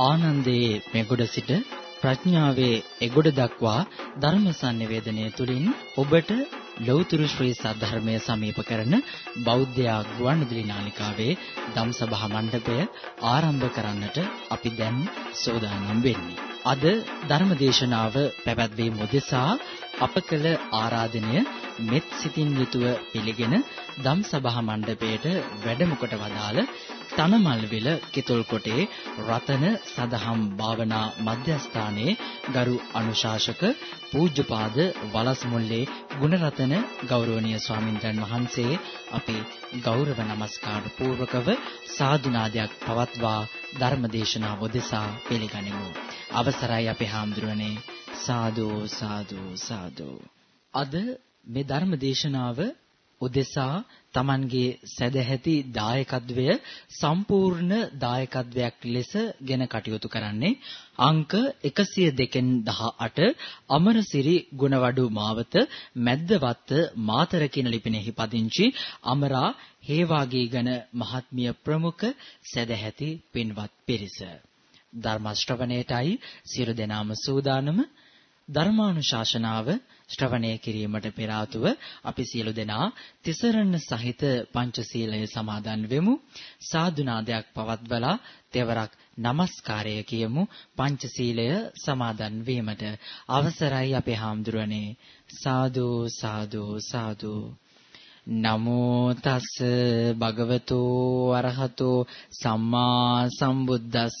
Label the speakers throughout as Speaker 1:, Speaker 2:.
Speaker 1: ආනන්දයේ මෙගොඩ සිට ප්‍රඥාවේ එගොඩ දක්වා ධර්ම sannivedanaya තුලින් ඔබට ලෞතර ශ්‍රී සද්ධර්මය සමීප කරන බෞද්ධ ගුවන්විදුලි නාලිකාවේ ධම්සභා මණ්ඩපය ආරම්භ කරන්නට අපි දැන් සූදානම් වෙන්නේ. අද ධර්මදේශනාව පැවැත්වීම උදෙසා අප කළ ආරාධනය මෙත් සිතින් යුතුව පිළිගෙන ධම්සභා මණ්ඩපයේට වැඩම කොට වදාළ තනමල්විල කිතුල්කොටේ රතන සදහම් භාවනා මධ්‍යස්ථානයේ ගරු අනුශාසක පූජ්‍යපාද වලස්මුල්ලේ ගුණරතන ගෞරවනීය ස්වාමින්ද්‍රයන් වහන්සේ අපි ගෞරව නමස්කාර පූර්වකව සාදුනාදයක් පවත්වා ධර්මදේශනාව උදෙසා පිළිගනිමු. අවසරයි අපේ හාමුදුරනේ. සාදු සාදු සාදු. අද මේ ධර්ම දේශනාව උදෙසා Tamanගේ සැදැහැති දායකත්වය සම්පූර්ණ දායකත්වයක් ලෙස ගෙන කටයුතු කරන්නේ අංක 102න් 18 අමරසිරි ගුණවඩු මාවත මැද්දවත්ත මාතර කියන ලිපිනෙහි පදිංචි අමරා හේවාගීගන මහත්මිය ප්‍රමුඛ සැදැහැති පින්වත් පිරිස. ධර්ම ශ්‍රවණයටයි සියලු දෙනාම සූදානම. ධර්මානුශාසනාව ශ්‍රවණය කිරීමට පෙර ආතුව අපි සියලු දෙනා තිසරණ සහිත පංචශීලය සමාදන් වෙමු. සාදුනාදයක් පවත්වලා තෙවරක් নমස්කාරය කියමු. පංචශීලය සමාදන් වීමට අවසරයි අපේ හාමුදුරනේ. සාදු සාදු සාදු. නමෝ තස් භගවතු අරහතෝ සම්මා සම්බුද්දස්ස.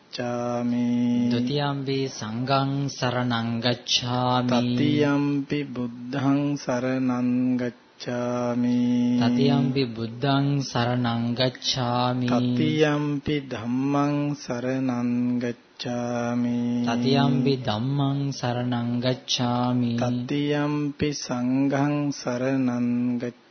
Speaker 2: ගච්ඡාමි
Speaker 1: ဒ ුතියම්පි සංඝං සරණං ගච්ඡාමි
Speaker 2: තතියම්පි බුද්ධං සරණං ගච්ඡාමි
Speaker 1: තතියම්පි බුද්ධං සරණං ගච්ඡාමි
Speaker 2: තතියම්පි ධම්මං සරණං ගච්ඡාමි
Speaker 1: තතියම්පි ධම්මං සරණං ගච්ඡාමි
Speaker 2: තතියම්පි සංඝං සරණං ගච්ඡාමි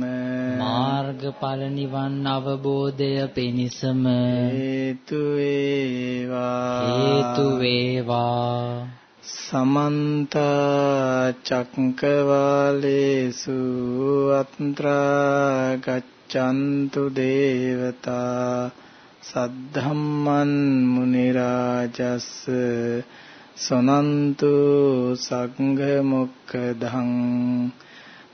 Speaker 1: මාර්ගඵල නිවන් අවබෝධය පිණිසම.
Speaker 2: හේතු වේවා.
Speaker 1: හේතු වේවා.
Speaker 2: සමන්ත චක්කවාලේසු අත්‍රා ගච්ඡන්තු දේවතා සද්ධම්මන් මුනි රාජස් සනන්තු සංඝ මොක්කදං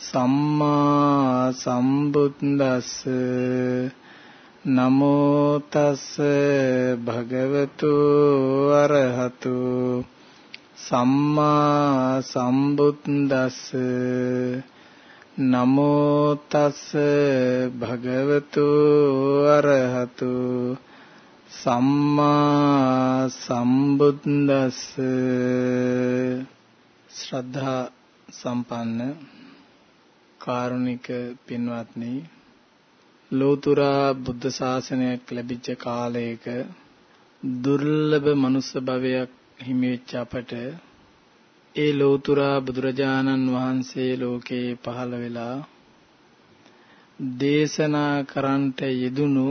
Speaker 2: සම්මා සම්බුද්දස්ස නමෝ තස් භගවතු අරහතු සම්මා සම්බුද්දස්ස නමෝ තස් භගවතු අරහතු සම්මා සම්බුද්දස්ස ශ්‍රද්ධා සම්පන්න කාරුණික පින්වත්නි ලෝතුරා බුද්ධ ශාසනයක් ලැබිච්ච කාලයක දුර්ලභ මනුස්ස භවයක් හිමිවෙච්ච අපට ඒ ලෝතුරා බුදුරජාණන් වහන්සේ ලෝකේ පහළ වෙලා දේශනා කරන්ට යෙදුණු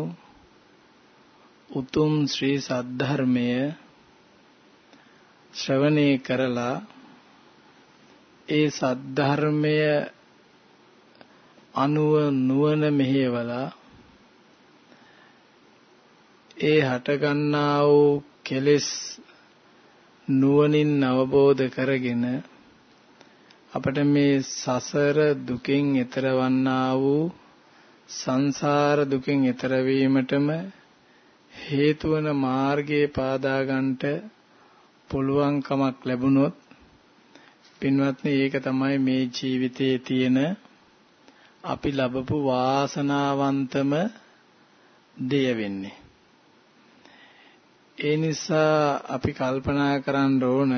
Speaker 2: උතුම් ශ්‍රී සද්ධර්මය ශ්‍රවණය කරලා ඒ සද්ධර්මය අනුව නුවණ මෙහෙवला ඒ හටගන්නා වූ කෙලෙස් නුවණින් අවබෝධ කරගෙන අපට මේ සසර දුකින් එතරවන්නා වූ සංසාර දුකින් එතර වීමටම හේතු වන මාර්ගයේ පාදා ගන්නට පුළුවන්කමක් ලැබුණොත් පින්වත්නි ඒක තමයි මේ ජීවිතයේ තියෙන අපි ලබපු වාසනාවන්තම දෙය වෙන්නේ. ඒ නිසා අපි කල්පනා කරන්න ඕන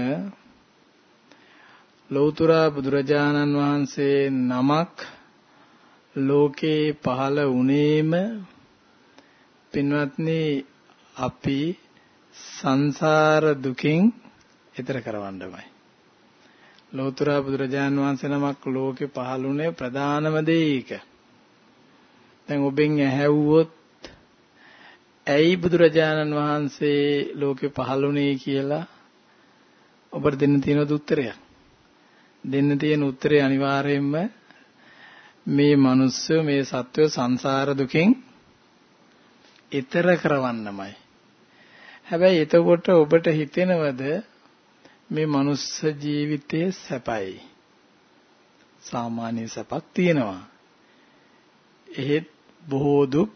Speaker 2: ලෞතර බුදුරජාණන් වහන්සේ නමක් ලෝකේ පහළ වුණේම පින්වත්නි අපි සංසාර දුකින් එතර කරවන්නමයි. ලෝතර බුදුරජාන් වහන්සේ නමක් ලෝකේ පහළුනේ ප්‍රධානම දේ ඒක. දැන් ඔබෙන් ඇහැව්වොත් ඇයි බුදුරජාණන් වහන්සේ ලෝකේ පහළුනේ කියලා ඔබට දෙන්න තියෙන උත්තරයක්. දෙන්න තියෙන උත්තරේ අනිවාර්යයෙන්ම මේ මිනිස්සු මේ සත්වය සංසාර දුකින් ඈතර කරවන්නමයි. හැබැයි එතකොට ඔබට හිතෙනවද මේ මනුස්ස ජීවිතයේ සැපයි. සාමාන්‍ය සැපක් තියෙනවා. එහෙත් බොහෝ දුක්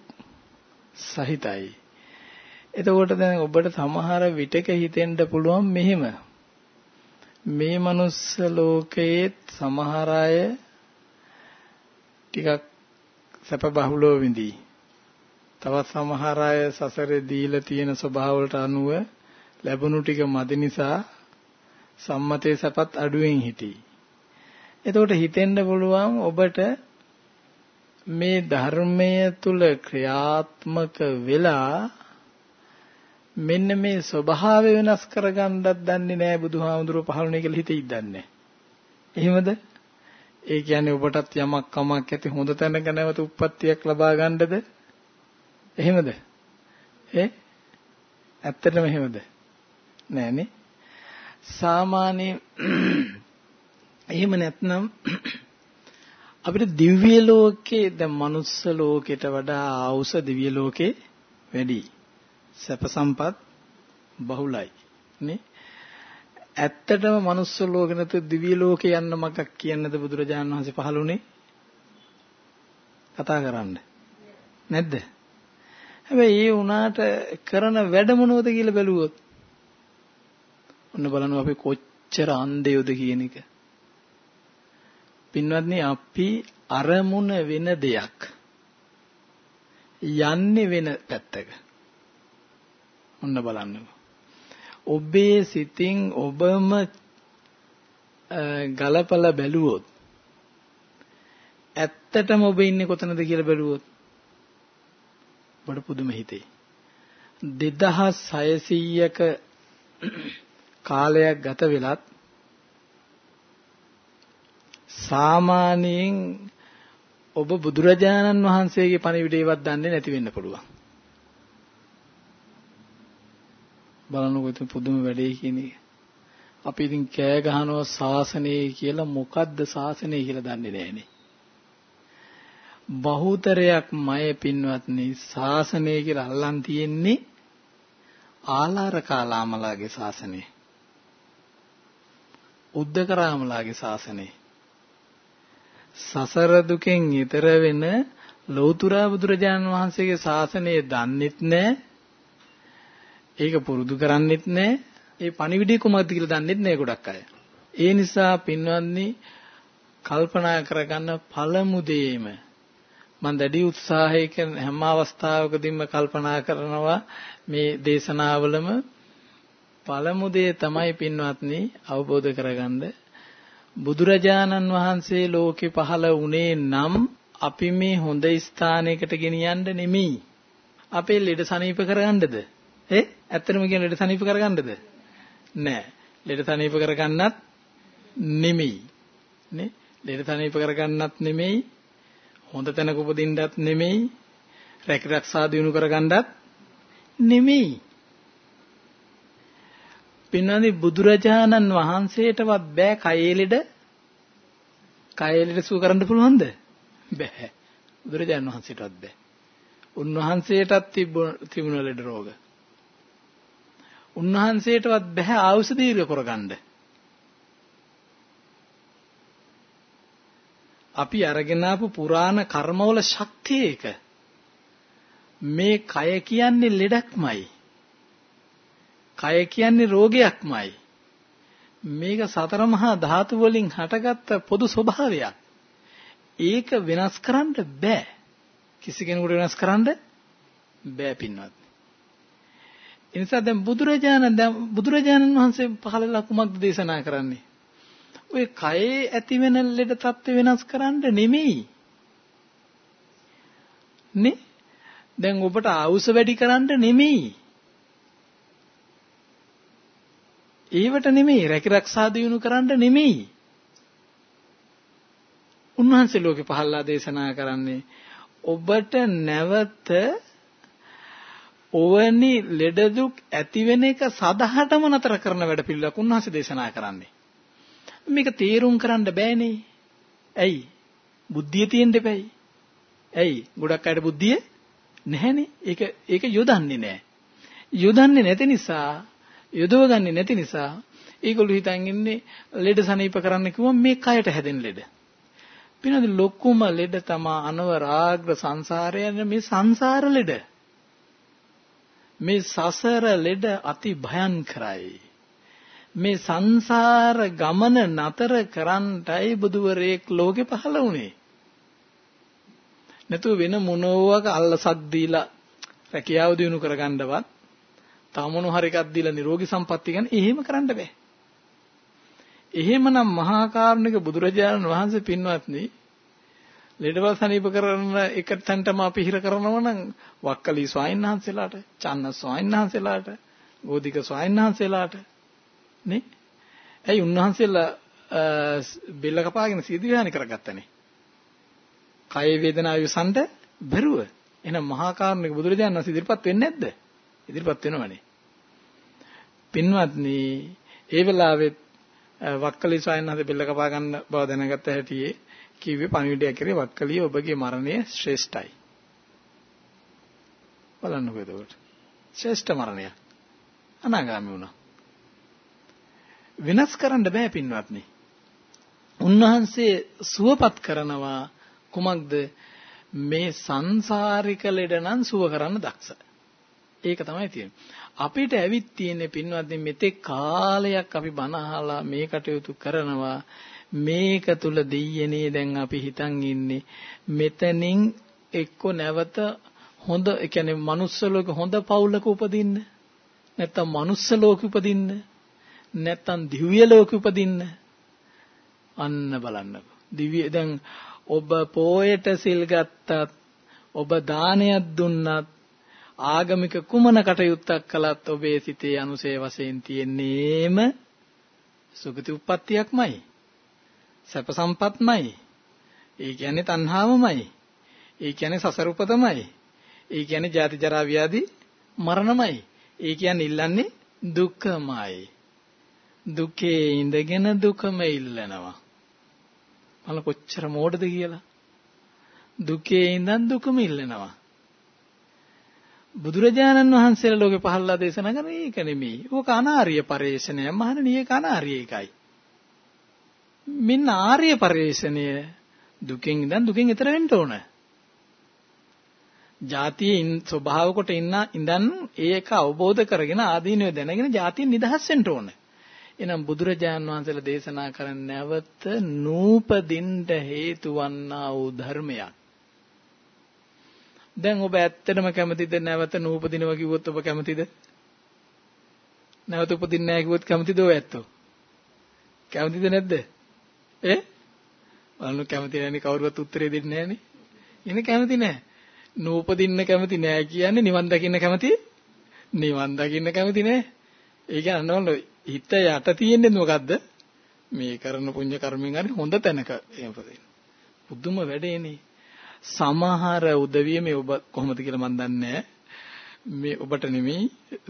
Speaker 2: සහිතයි. එතකොට දැන් ඔබට සමහර විටක හිතෙන්න පුළුවන් මෙහෙම. මේ මනුස්ස ලෝකයේ සමහර අය ටිකක් සැප බහුලව විඳී. තවත් සමහර අය සසරේ දීලා තියෙන ස්වභාවවලට අනුව ලැබුණු ටික මදි නිසා සම්මතයේ සැපත් අඩුවෙන් හිටී. එතකොට හිතෙන්න පුළුවන් ඔබට මේ ධර්මය තුල ක්‍රියාත්මක වෙලා මෙන්න මේ ස්වභාවය වෙනස් කරගන්නත් දන්නේ නැහැ බුදුහාමුදුරුවෝ පහළුනේ කියලා හිතෙයිද දන්නේ. එහෙමද? ඒ කියන්නේ ඔබටත් යමක් කමක් ඇති හොඳ තැනක නැවත උප්පත්තියක් ලබා ගන්නද? එහෙමද? ඒ ඇත්තටම එහෙමද? නෑනේ. සාමාන්‍ය එහෙම නැත්නම් අපිට දිව්‍ය ලෝකේ දැන් මනුස්ස ලෝකයට වඩා ආවුස දිව්‍ය ලෝකේ වැඩි. සැප සම්පත් බහුලයි. නේ? ඇත්තටම මනුස්ස ලෝකේ නැතු දිව්‍ය ලෝකේ යන්න මගක් කියන්නද බුදුරජාණන් වහන්සේ පහළුනේ? කතා කරන්න. නැද්ද? හැබැයි ඒ උනාට කරන වැඩ මොනවද කියලා බැලුවොත් ඔන්න බලන්න අපි කොච්චර අන්ධයෝද කියන එක. පින්වත්නි අපි අරමුණ වෙන දෙයක් යන්නේ වෙන පැත්තක. ඔන්න බලන්නකො. ඔබේ සිතින් ඔබම ගලපලා බැලුවොත් ඇත්තටම ඔබ ඉන්නේ කොතනද කියලා බැලුවොත් බඩ පුදුම හිතේ 2600ක කාලයක් ගත වෙලත් සාමාන්‍යයෙන් ඔබ බුදුරජාණන් වහන්සේගේ පණිවිඩයවත් දන්නේ නැති වෙන්න පුළුවන්. බලන්නකො ඉතින් පුදුම වැඩේ කියන එක. අපි ඉතින් කෑ ගහනවා ශාසනය කියලා මොකද්ද ශාසනය කියලා දන්නේ නැහනේ. බහුතරයක් මය පින්වත්නි ශාසනය කියලා අල්ලන් තියෙන්නේ ආලාර කාලාමලාගේ ශාසනය. උද්දකරාමලාගේ ශාසනය. සසර දුකෙන් ඈතර වෙන ලෞතුරා බුදුරජාණන් වහන්සේගේ ශාසනය දන්නෙත් නැහැ. ඒක පුරුදු කරන්නෙත් නැහැ. ඒ පණිවිඩය කොහොමද කියලා දන්නෙත් නැහැ ගොඩක් අය. ඒ නිසා පින්වත්නි කල්පනා කරගන්න පළමු දෙයම මම දැඩි උත්සාහයකින් හැම අවස්ථාවකදීම කල්පනා කරනවා මේ දේශනාවලම පළමු දේ තමයි පින්වත්නි අවබෝධ කරගන්න බුදුරජාණන් වහන්සේ ලෝකේ පහළ වුණේ නම් අපි මේ හොඳ ස්ථානයකට ගෙනියන්න නෙමෙයි. අපේ ලෙඩ සනීප කරගන්නද? ඈ ඇත්තටම කියන ලෙඩ සනීප කරගන්නද? නෑ. ලෙඩ සනීප කරගන්නත් නෙමෙයි. නේ? ලෙඩ සනීප කරගන්නත් නෙමෙයි. හොඳ තැනක උපදින්නත් නෙමෙයි. රැක රක්ෂා දිනු කරගන්නත් නෙමෙයි. පින්නනි බුදුරජාණන් වහන්සේටවත් බෑ කයේ ලෙඩ කයේ ලෙඩ සුව කරන්න පුළුවන්ද? බෑ. බුදුරජාණන් වහන්සේටවත් බෑ. උන්වහන්සේටත් තිබුණ ලෙඩ රෝග. උන්වහන්සේටවත් බෑ ආයුෂ දීර්ඝ කරගන්න. අපි අරගෙන ආපු පුරාණ කර්මවල ශක්තිය ඒක. මේ කය කියන්නේ ලෙඩක්මයි. කය කියන්නේ රෝගයක්මයි. මේක සතර මහා ධාතු වලින් හටගත්ත පොදු ස්වභාවයක්. ඒක වෙනස් කරන්න බෑ. කිසි කෙනෙකුට වෙනස් කරන්න බෑ පින්වත්. ඒ නිසා දැන් බුදුරජාණන් දැන් බුදුරජාණන් වහන්සේ පහළලා කුමක්ද දේශනා කරන්නේ? ඔය කයේ ඇති වෙන ලෙඩ තත්ත්ව වෙනස් කරන්න නෙමෙයි. නේ? දැන් ඔබට ආවුස වැඩි කරන්න නෙමෙයි. ඒවට නෙමෙයි රැකි රක්ෂා දිනු කරන්න නෙමෙයි. උන්වහන්සේ ලෝකේ පහළලා දේශනා කරන්නේ ඔබට නැවත ඔවනි ලෙඩ දුක් ඇති වෙන එක සදහටම නතර කරන වැඩ පිළිලක් උන්වහන්සේ දේශනා කරන්නේ. මේක තේරුම් කරන්න බෑනේ. ඇයි? බුද්ධිය තියෙන්න එපැයි. ඇයි? ගොඩක් අයට බුද්ධිය නැහැනේ. ඒක ඒක යොදන්නේ නැහැ. යොදන්නේ නැති නිසා යොදවගන්නේ නැති නිසා ඒගොල්ලෝ හිතන් ඉන්නේ ලෙඩ සනීප කරන්න කිව්වම මේ කයට හැදෙන ලෙඩ. පිනද ලොකුම ලෙඩ තමා අනවරාග්‍ර සංසාරයන මේ සංසාර ලෙඩ. මේ සසර ලෙඩ අති භයංකරයි. මේ සංසාර ගමන නතර කරන්නටයි බුදුවරයෙක් ලෝකෙ පහළ වුණේ. නැතුව වෙන මොනෝවක අල්ලසක් දීලා රැකියාව දිනු කරගන්නවත් තව මොන හරි එකක් දීලා නිරෝගී සම්පත්තිය ගැන එහෙම කරන්න බෑ. එහෙමනම් මහා කාරුණික බුදුරජාණන් වහන්සේ පින්වත්නි ලෙඩවල් සනීප කරන එක තැනටම අපි හිර කරනවා නම් වක්කලි ස්වාමීන් වහන්සේලාට, චන්න ස්වාමීන් වහන්සේලාට, ගෝධික ස්වාමීන් වහන්සේලාට නේ? ඇයි උන්වහන්සේලා බෙල්ල කපාගෙන සීදි විහානි කරගත්තනේ. කය වේදනාව විසඳ බැරුව. එහෙනම් මහා කාරුණික බුදුරජාණන් වහන්සේ ඉදිරිපත් වෙන්නේ නැද්ද? ඉදිරිපත් වෙනවනේ. පින්වත්නි, ඒ වෙලාවෙත් වක්කලි ස්වාමීන් වහන්සේ බෙල්ල කපා ගන්න බව දැනගත්ත හැටියේ කිව්වේ පණිවිඩයක් කරේ වක්කලිය ඔබගේ මරණය ශ්‍රේෂ්ඨයි. බලන්නකෝ එතකොට. ශ්‍රේෂ්ඨ මරණයක්. අනාගාමී වුණා. වෙනස් කරන්න බෑ පින්වත්නි. උන්වහන්සේ සුවපත් කරනවා කුමක්ද මේ සංසාරික ලෙඩ නම් සුව කරන්න දක්ෂ. ඒක තමයි තියෙන්නේ. අපිට ඇවිත් තියෙන්නේ පින්වත්නි මෙතෙක් කාලයක් අපි බණ අහලා මේ කටයුතු කරනවා. මේක තුල දෙයියනේ දැන් අපි හිතන් ඉන්නේ. මෙතනින් එක්ක නැවත හොඳ ඒ කියන්නේ manuss ලෝක හොඳ පවුලක උපදින්න නැත්තම් manuss ලෝක උපදින්න නැත්තම් දිව්‍ය ලෝක උපදින්න. අන්න බලන්නකො. දිව්‍ය දැන් ඔබ පෝයට සිල් ගත්තත් ඔබ දානයක් දුන්නත් ආගමික කුමන කටයුත්තක් කළත් ඔබේ සිතේ අනුසේ වශයෙන් තියෙන්නේම සුගති උප්පත්තියක්මයි. සැප සම්පත්මයි. ඒ කියන්නේ තණ්හාවමයි. ඒ කියන්නේ සසර උපතමයි. ඒ කියන්නේ ජාති ජරා ව්‍යාධි මරණමයි. ඒ කියන්නේ ඉල්ලන්නේ දුක්ඛමයි. දුකේ ඉඳගෙන දුකම ඉල්ලනවා. මල කොච්චර මෝඩද කියලා. දුකේ ඉඳන් දුකම ඉල්ලනවා. බුදුරජාණන් වහන්සේලා ලෝකේ පහළලා දේශනා කරන ඒක නෙමෙයි. ඕක අනාර්ය පරිශ්‍රණය. මහණෙනි ඒක අනාර්ය එකයි. මෙන්න ආර්ය පරිශ්‍රණය දුකෙන් ඉඳන් දුකෙන් එතර වෙන්න ඕන. ජාතියේ ස්වභාව කොට ඉන්න ඉඳන් ඒක අවබෝධ කරගෙන ආදීනව දැනගෙන ජාතියෙන් නිදහස් වෙන්න ඕන. එහෙනම් බුදුරජාන් වහන්සේලා දේශනා කරන නැවත නූපදින්න හේතු වන්නා වූ ධර්මයක්. දැන් ඔබ ඇත්තටම කැමතිද නැවත නූපදිනවා කිව්වොත් ඔබ කැමතිද? නැවත උපදින්නේ නැහැ කිව්වොත් කැමතිද ඔය ඇත්තෝ? කැමතිද නැද්ද? ඈ? බලන්න කැමති නැණි කවුරුවත් උත්තරේ දෙන්නේ නැහනේ. ඉන්නේ කැමති නැහැ. නූපදින්න කැමති නැහැ කියන්නේ නිවන් දකින්න කැමති? නිවන් දකින්න කැමති නැහැ. ඒ කියන්නේ හිත යට තියෙන්නේ මොකද්ද? මේ කරන පුණ්‍ය කර්මෙන් හරි හොඳ තැනක එහෙම පුදුම වැඩේනේ. සමහර උදවිය මේ ඔබ කොහොමද කියලා මන් දන්නේ මේ ඔබට නෙමෙයි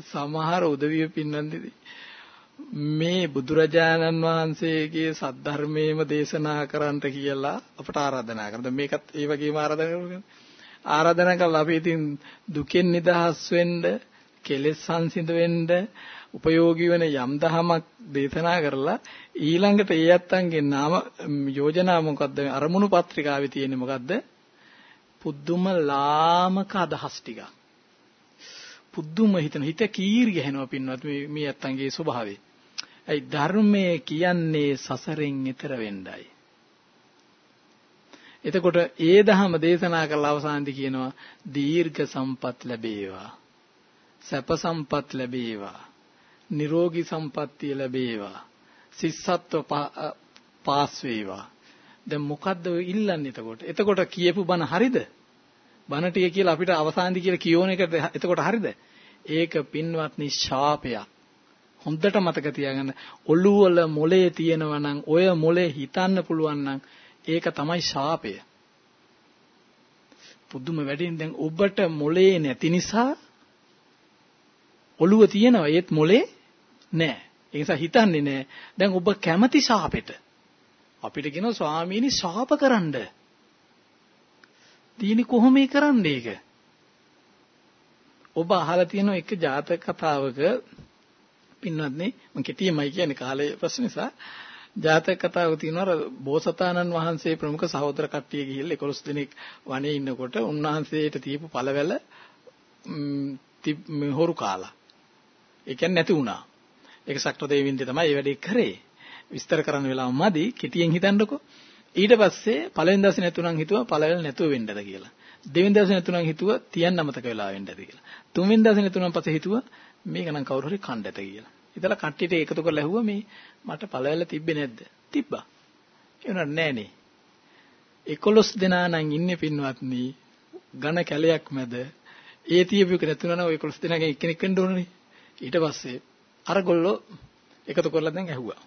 Speaker 2: සමහර උදවිය පින්නන්දිදී මේ බුදුරජාණන් වහන්සේගේ සද්ධර්මයේම දේශනා කරන්නට කියලා අපට ආරාධනා කරනවා. මේකත් ඒ වගේම ආරාධනා කරනවා. ආරාධනා කළා අපි ඉතින් දුකෙන් නිදහස් වෙන්න, කෙලෙස් සංසිඳ වෙන්න උපයෝගී වෙන යම් දහමක් දේශනා කරලා ඊළඟට ඒ යත්තන්ගේ නාම යෝජනා මොකද්ද අරමුණු පත්‍රිකාවේ තියෙන්නේ මොකද්ද පුදුම ලාමක අදහස් ටික. පුදුම හිතන හිත කීරි ගහනවා පින්වත් මේ මේ අත්තන්ගේ ස්වභාවය. ඒ ධර්මයේ කියන්නේ සසරෙන් එතර වෙන්නයි. එතකොට ඒ දහම දේශනා කළ අවසානදී කියනවා දීර්ඝ සම්පත් ලැබේවා. සැප සම්පත් ලැබේවා. නිරෝගී සම්පත්තිය ලැබේවා. සිස්සත්ව පාස් වේවා. දැන් මොකද්ද ඔය ඉල්ලන්නේ එතකොට? එතකොට කියපු බණ හරිද? බණ ටික කියලා අපිට අවසානදී කියලා කියෝන එක එතකොට හරිද? ඒක පින්වත්නි ශාපයක්. හොඳට මතක තියාගන්න. ඔළුව වල මොලේ තියෙනවා නම් ඔය මොලේ හිතන්න පුළුවන් නම් ඒක තමයි ශාපය. පුදුම වැඩින් දැන් ඔබට මොලේ නැති නිසා ඔළුව තියෙනවා ඒත් මොලේ නැහැ. ඒ නිසා හිතන්නේ නැහැ. දැන් ඔබ කැමති ශාපෙට. අපිට කියනවා ස්වාමීනි ශාප කරන්න. තියෙන්නේ කොහොම ඒ කරන්නේ ඒක? ඔබ අහලා තියෙන එක ජාතක කතාවක පින්වත්නි මම කෙටිමයි කියන්නේ කාලේ ප්‍රශ්න නිසා ජාතක කතාවක තියෙනවා බෝසතාණන් වහන්සේ ප්‍රමුඛ සහෝදර කට්ටිය ගිහිල්ලා 11 දිනක් වනේ ඉන්නකොට උන්වහන්සේට තියපු පළවැල හොරු කාලා. ඒ කියන්නේ නැති වුණා. ඒක සක්‍ර දෙවියන්ගේ තමයි මේ වැඩේ කරේ. විස්තර කරන්න වෙලාව මදි කෙටියෙන් හිතන්නකෝ. ඊට පස්සේ පළවෙනි දවසේ නැතුණන් හිතුවා පළවෙනි නැතුව වෙන්නද කියලා. දෙවෙනි දවසේ නැතුණන් හිතුවා තියන්න අමතක වෙලා වෙන්නද කියලා. තුන්වෙනි දවසේ නැතුණන් පස්සේ හිතුවා මේක නම් කවුරු හරි කණ්ඩ ඇත කියලා. ඉතලා කට්ටියට එකතු කරලා ඇහුවා මේ මට පළවෙල තිබ්බේ නැද්ද? තිබ්බා. ඒනොත් නෑනේ. 11 දෙනා නම් ඉන්නේ පින්වත්නි ඝන කැලයක් මැද. ඒ තියපු එක නැතුණා නම් ඔය 11 දෙනාගෙන් එක්කෙනෙක් වෙන්න ඕනනේ. ඊට පස්සේ අර ගොල්ලෝ එකතු කරලා දැන් ඇහුවා.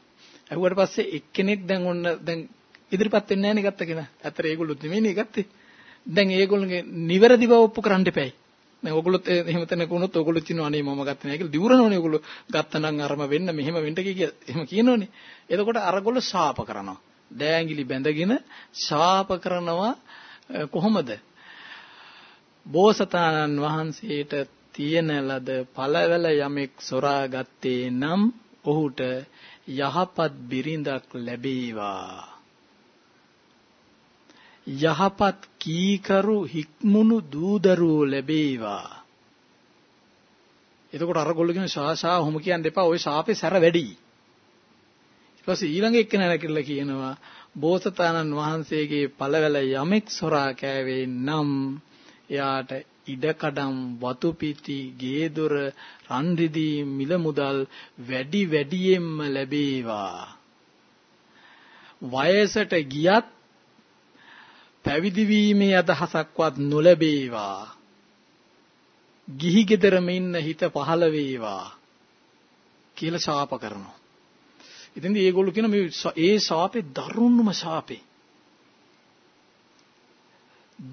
Speaker 2: ඇහුවට පස්සේ එක්කෙනෙක් දැන් ඔන්න දැන් ඉදිරිපත් වෙන්නේ නැහැ නේ ගත්ත කෙනා. ඇත්තට ඒගොල්ලොත් නෙමෙයිනේ ගත්තේ. දැන් ඒගොල්ලෝගේ නිවැරදි බව ඔප්පු කරන්න එපැයි. දැන් ඔයගොල්ලොත් එහෙම තැනක වුණොත් ඔයගොල්ලෝ කියනවා අනේ මම ගත්තේ නැහැ කියලා දිවුරනෝනේ ඔයගොල්ලෝ ගත්තනම් අරම වෙන්න මෙහෙම වෙන්න කිය එහෙම කියනෝනේ. එතකොට අරගොල්ලෝ ශාප කරනවා. දෑංගිලි බැඳගෙන ශාප කරනවා කොහොමද? බෝසතාණන් වහන්සේට තියෙන ලද පළවැල යමෙක් සොරා ගත්තේ නම් ඔහුට යහපත් බිරිඳක් ලැබේවා යහපත් කීකරු හික්මුණු දූදරුවෝ ලැබේවා. එතකොට අර ගොල්ලෝ කියන ශාසා හොම කියන්න එපා ওই ශාපේ සැර වැඩි. ඊට පස්සේ ඊළඟ එක්කෙනා කියලා කියනවා බෝසතාණන් වහන්සේගේ පළවැල යමෙක් සොරා කෑවේ නම් එයාට ඉඩකඩම් වතු පිටි ගේ දොර රන් රිදී මිල මුදල් වැඩි වැඩියෙන්ම ලැබේවා වයසට ගියත් පැවිදි වීමේ අදහසක්වත් නොලැබේවා. ගිහි ගෙදරම ඉන්න හිත පහළ වේවා කියලා ශාප කරනවා. ඉතින්දී ඒගොල්ලෝ කියන මේ ඒ ශාපේ දරුණුම ශාපේ.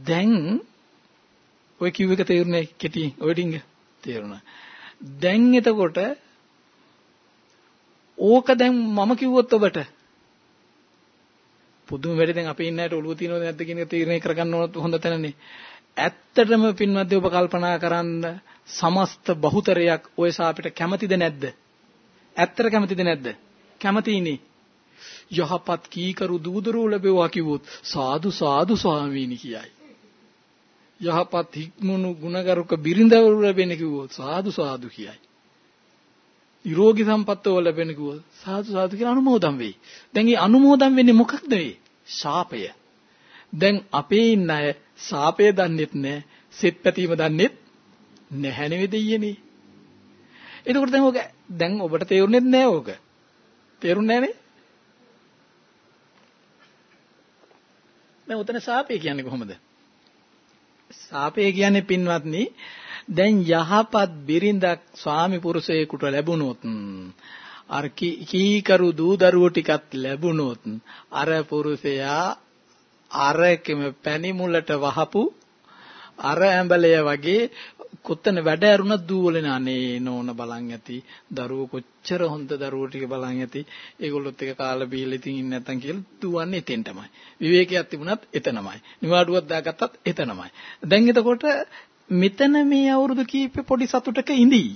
Speaker 2: දැන් ඔය කිව් එක තේරුණේ කෙටි ඔය ඩිංග තේරුණා. දැන් එතකොට ඕක දැන් මම කිව්වොත් ඔබට පුදුම වැඩි දැන් අපේ ඉන්න ඇයට ඔළුව තියෙනවද නැද්ද කියන එක තීරණය කරගන්න ඕන හොඳ තැනනේ. ඇත්තටම පින්වත්නි ඔබ කල්පනා කරන්න සමස්ත බහුතරයක් ওই ශාපෙට කැමතිද නැද්ද? ඇත්තට කැමතිද නැද්ද? කැමතිනේ. යහපත් කීකරු දූදරු ලැබෙවා කිව්වොත් සාදු සාදු ස්වාමීනි කියයි. යහපත් හික්මුණු ගුණගරුක බිරිඳවරු ලැබෙන කිව්වොත් සාදු සාදු කියයි. නිරෝගී සම්පත්තව ලැබෙන කිව්වොත් සාදු සාදු කියලා අනුමෝදන් වෙයි. දැන් මේ අනුමෝදන් වෙන්නේ මොකක්ද මේ? ශාපය. දැන් අපේ ඉන්න අය ශාපය දන්නෙත් නැහැ, සෙත් පැතීම දන්නෙත් නැහැ නෙවෙයි දෙයියනේ. එතකොට දැන් ඔක දැන් ඔබට තේරුනේ නැහැ ඕක. තේරුන්නේ නැහනේ. දැන් උතන ශාපය කියන්නේ කොහොමද? ශාපය කියන්නේ පින්වත්නි දැන් යහපත් බිරිඳක් ස්වාමි පුරුෂයෙකුට ලැබුණොත් අර කීකරු දූ දරුවෝ ටිකක් ලැබුණොත් අර පුරුෂයා අරකෙම පැණි මුලට වහපු අර ඇඹලය වගේ කොතන වැඩ ඇරුණත් දූවලන අනේ නෝන බලන් ඇති. දරුවෝ කොච්චර හොඳ දරුවෝ ටික බලන් ඇති. ඒගොල්ලොත් එක කාලා බීලා ඉතින් ඉන්නේ නැත්තම් කියලා දුවන්නේ එතෙන් තමයි විවේකයක් තිබුණත් එතනමයි. නිවාඩුවක් දාගත්තත් එතනමයි. දැන් එතකොට මෙතන මේ අවුරුදු කීපෙ පොඩි සතුටක ඉඳී.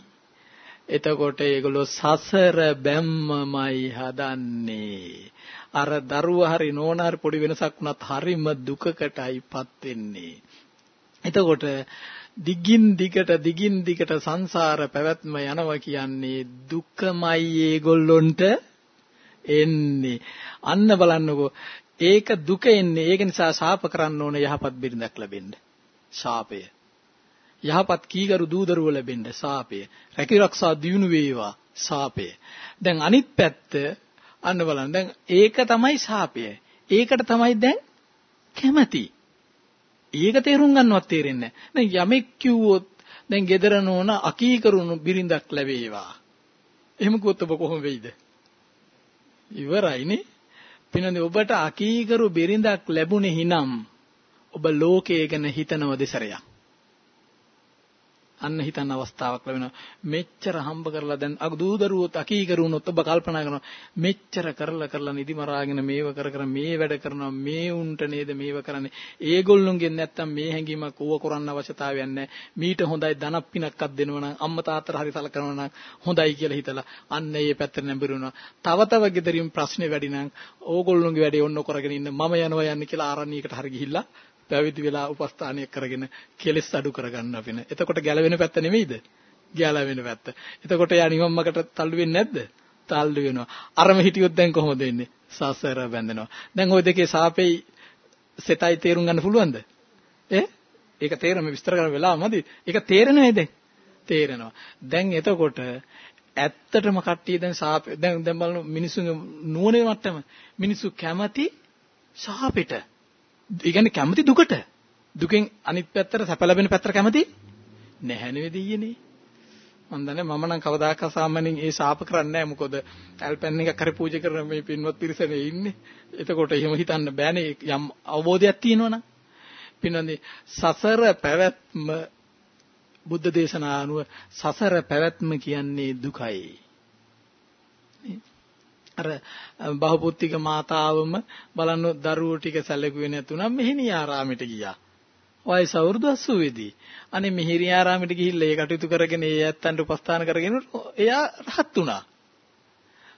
Speaker 2: එතකොට ඒගොල්ලෝ සසර බැම්මමයි හදන්නේ. අර දරුවා හරි නෝනා හරි පොඩි වෙනසක් වුණත් හරිම දුකකටයිපත් වෙන්නේ. එතකොට දිගින් දිගට දිගින් දිගට සංසාර පැවැත්ම යනවා කියන්නේ දුකමයි ඒගොල්ලොන්ට එන්නේ. අන්න බලන්නකෝ ඒක දුක එන්නේ. ඒක නිසා ශාප කරන්න ඕන යහපත් බිරිඳක් ලැබෙන්න. ශාපය. යහපත් කීකරු දූදරුව ලැබෙන්න ශාපය. රැකී ආරක්ෂා දියුණු වේවා ශාපය. දැන් අනිත් පැත්ත අන්න බලන්න. දැන් ඒක තමයි ශාපය. ඒකට තමයි දැන් කැමති. ඒක තේරුම් ගන්නවත් තේරෙන්නේ නැහැ. දැන් යමෙක් කිව්වොත් දැන් gedara නෝන අකීකරුණු බිරිඳක් ලැබේවා. එහෙම කිව්වොත් ඔබ කොහොම වෙයිද? ඉවරයිනේ. පිනන්නේ ඔබට අකීකරු බිරිඳක් ලැබුණේ හිනම් ඔබ ලෝකයේ ගැන හිතනව දෙසරයක්. අන්න හිතන්න අවස්ථාවක් ලැබෙනවා. මෙච්චර හම්බ කරලා දැන් අදූදරුවොත් අකීකරුණොත් ඔබ කල්පනා කරනවා මෙච්චර කරලා කරලා නිදි මරාගෙන මේව කර කර මේ වැඩ කරනවා මේ උන්ට නේද මේව කරන්නේ. ඒගොල්ලොන්ගෙන් නැත්තම් මේ හැඟීමක් ඕව කරන්න අවශ්‍යතාවයක් නැහැ. මීට හොඳයි ධනක් පිනක්වත් දෙනවා නම් අම්මා තාත්තට හරි සලකනවා නම් හොඳයි කියලා හිතලා අන්න ඒ පැත්තට නැඹුරුනවා. තව තව gederin ප්‍රශ්නේ වැඩි නම් ඕගොල්ලොන්ගේ වැඩේ ඔන්න කරගෙන ඉන්න මම යනවා යන්නේ කියලා ආරණ්‍යයකට හරි ගිහිල්ලා පැවිදි වෙලා උපස්ථානය කරගෙන කෙලෙස් අඩු කරගන්න වෙන. එතකොට ගැලවෙන පැත්ත නෙමෙයිද? ගැලවෙන පැත්ත. එතකොට යා නිවම්මකට තල්ලු වෙන්නේ නැද්ද? තල්ලු වෙනවා. අරම හිටියොත් දැන් කොහොමද වෙන්නේ? සසර බැඳෙනවා. දැන් ওই දෙකේ සාපේයි සෙතයි තේරුම් ගන්න පුළුවන්ද? ඈ? ඒක තේරෙම විස්තර කරන වෙලාවමදි. ඒක තේරෙනවද දැන්? තේරෙනවා. දැන් එතකොට ඇත්තටම කට්ටිය දැන් සාපේ දැන් දැන් බලන මිනිස්සුගේ නුවණේ මට්ටම මිනිස්සු කැමති සාපෙට ඒ කියන්නේ කැමති දුකට. දුකෙන් අනිත් පැත්තට සැප ලැබෙන පැත්තට කැමති නැහැ නෙවෙයි දෙයියනේ. මම දන්නේ මම නම් කවදාකවත් සාමාන්‍යයෙන් ඒ ශාප කරන්නේ නැහැ මොකද ඇල්පැන් එකක් හරි පූජා කරන මේ පින්වත් පිරිසනේ ඉන්නේ. එතකොට එහෙම හිතන්න බෑනේ යම් අවබෝධයක් තියෙනවනම්. පින්වන්දි සසර පැවැත්ම බුද්ධ දේශනා අනුව සසර පැවැත්ම කියන්නේ දුකයි. අර බහුපුත්තික මාතාවම බලන්න දරුවෝ ටික සැලකුවේ නැතුණා මෙහෙණියාරාමයට ගියා. වයස අවුරුදු 80 දී. අනේ මෙහෙණියාරාමයට ගිහිල්ලා ඒ කටයුතු කරගෙන ඒ ඇත්තන්ට උපස්ථාන කරගෙන එයා රහත් වුණා.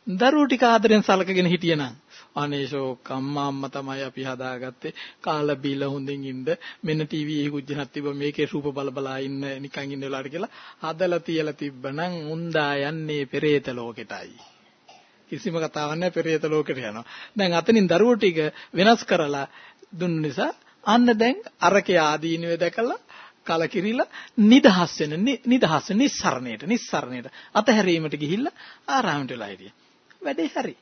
Speaker 2: දරුවෝ ටික ආදරෙන් සලකගෙන හිටියනම් අනේ ෂෝක් අම්මා අම්මා තමයි අපි හදාගත්තේ කාලා බීලා හොඳින් ඉන්න මෙන්න ටීවී එකේ කුජනක් තිබ්බ මේකේ රූප බල බලා ඉන්න නිකන් ඉන්න වෙලාවට කියලා හදලා තියලා තිබ්බනම් උන්දා යන්නේ පෙරේත ලෝකෙටයි කිසිම කතාවක් නැහැ පෙරේත ලෝකෙට යනවා. දැන් අතනින් දරුවෝ ටික වෙනස් කරලා දුන්න නිසා අන්න දැන් අරකේ ආදීනව දැකලා කලකිරිලා නිදහස් වෙන නිදහස් නිස්සරණයට නිස්සරණයට අතහැරීමට ගිහිල්ලා ආරාමයට වෙලා හිටියා. වැඩේ හරි.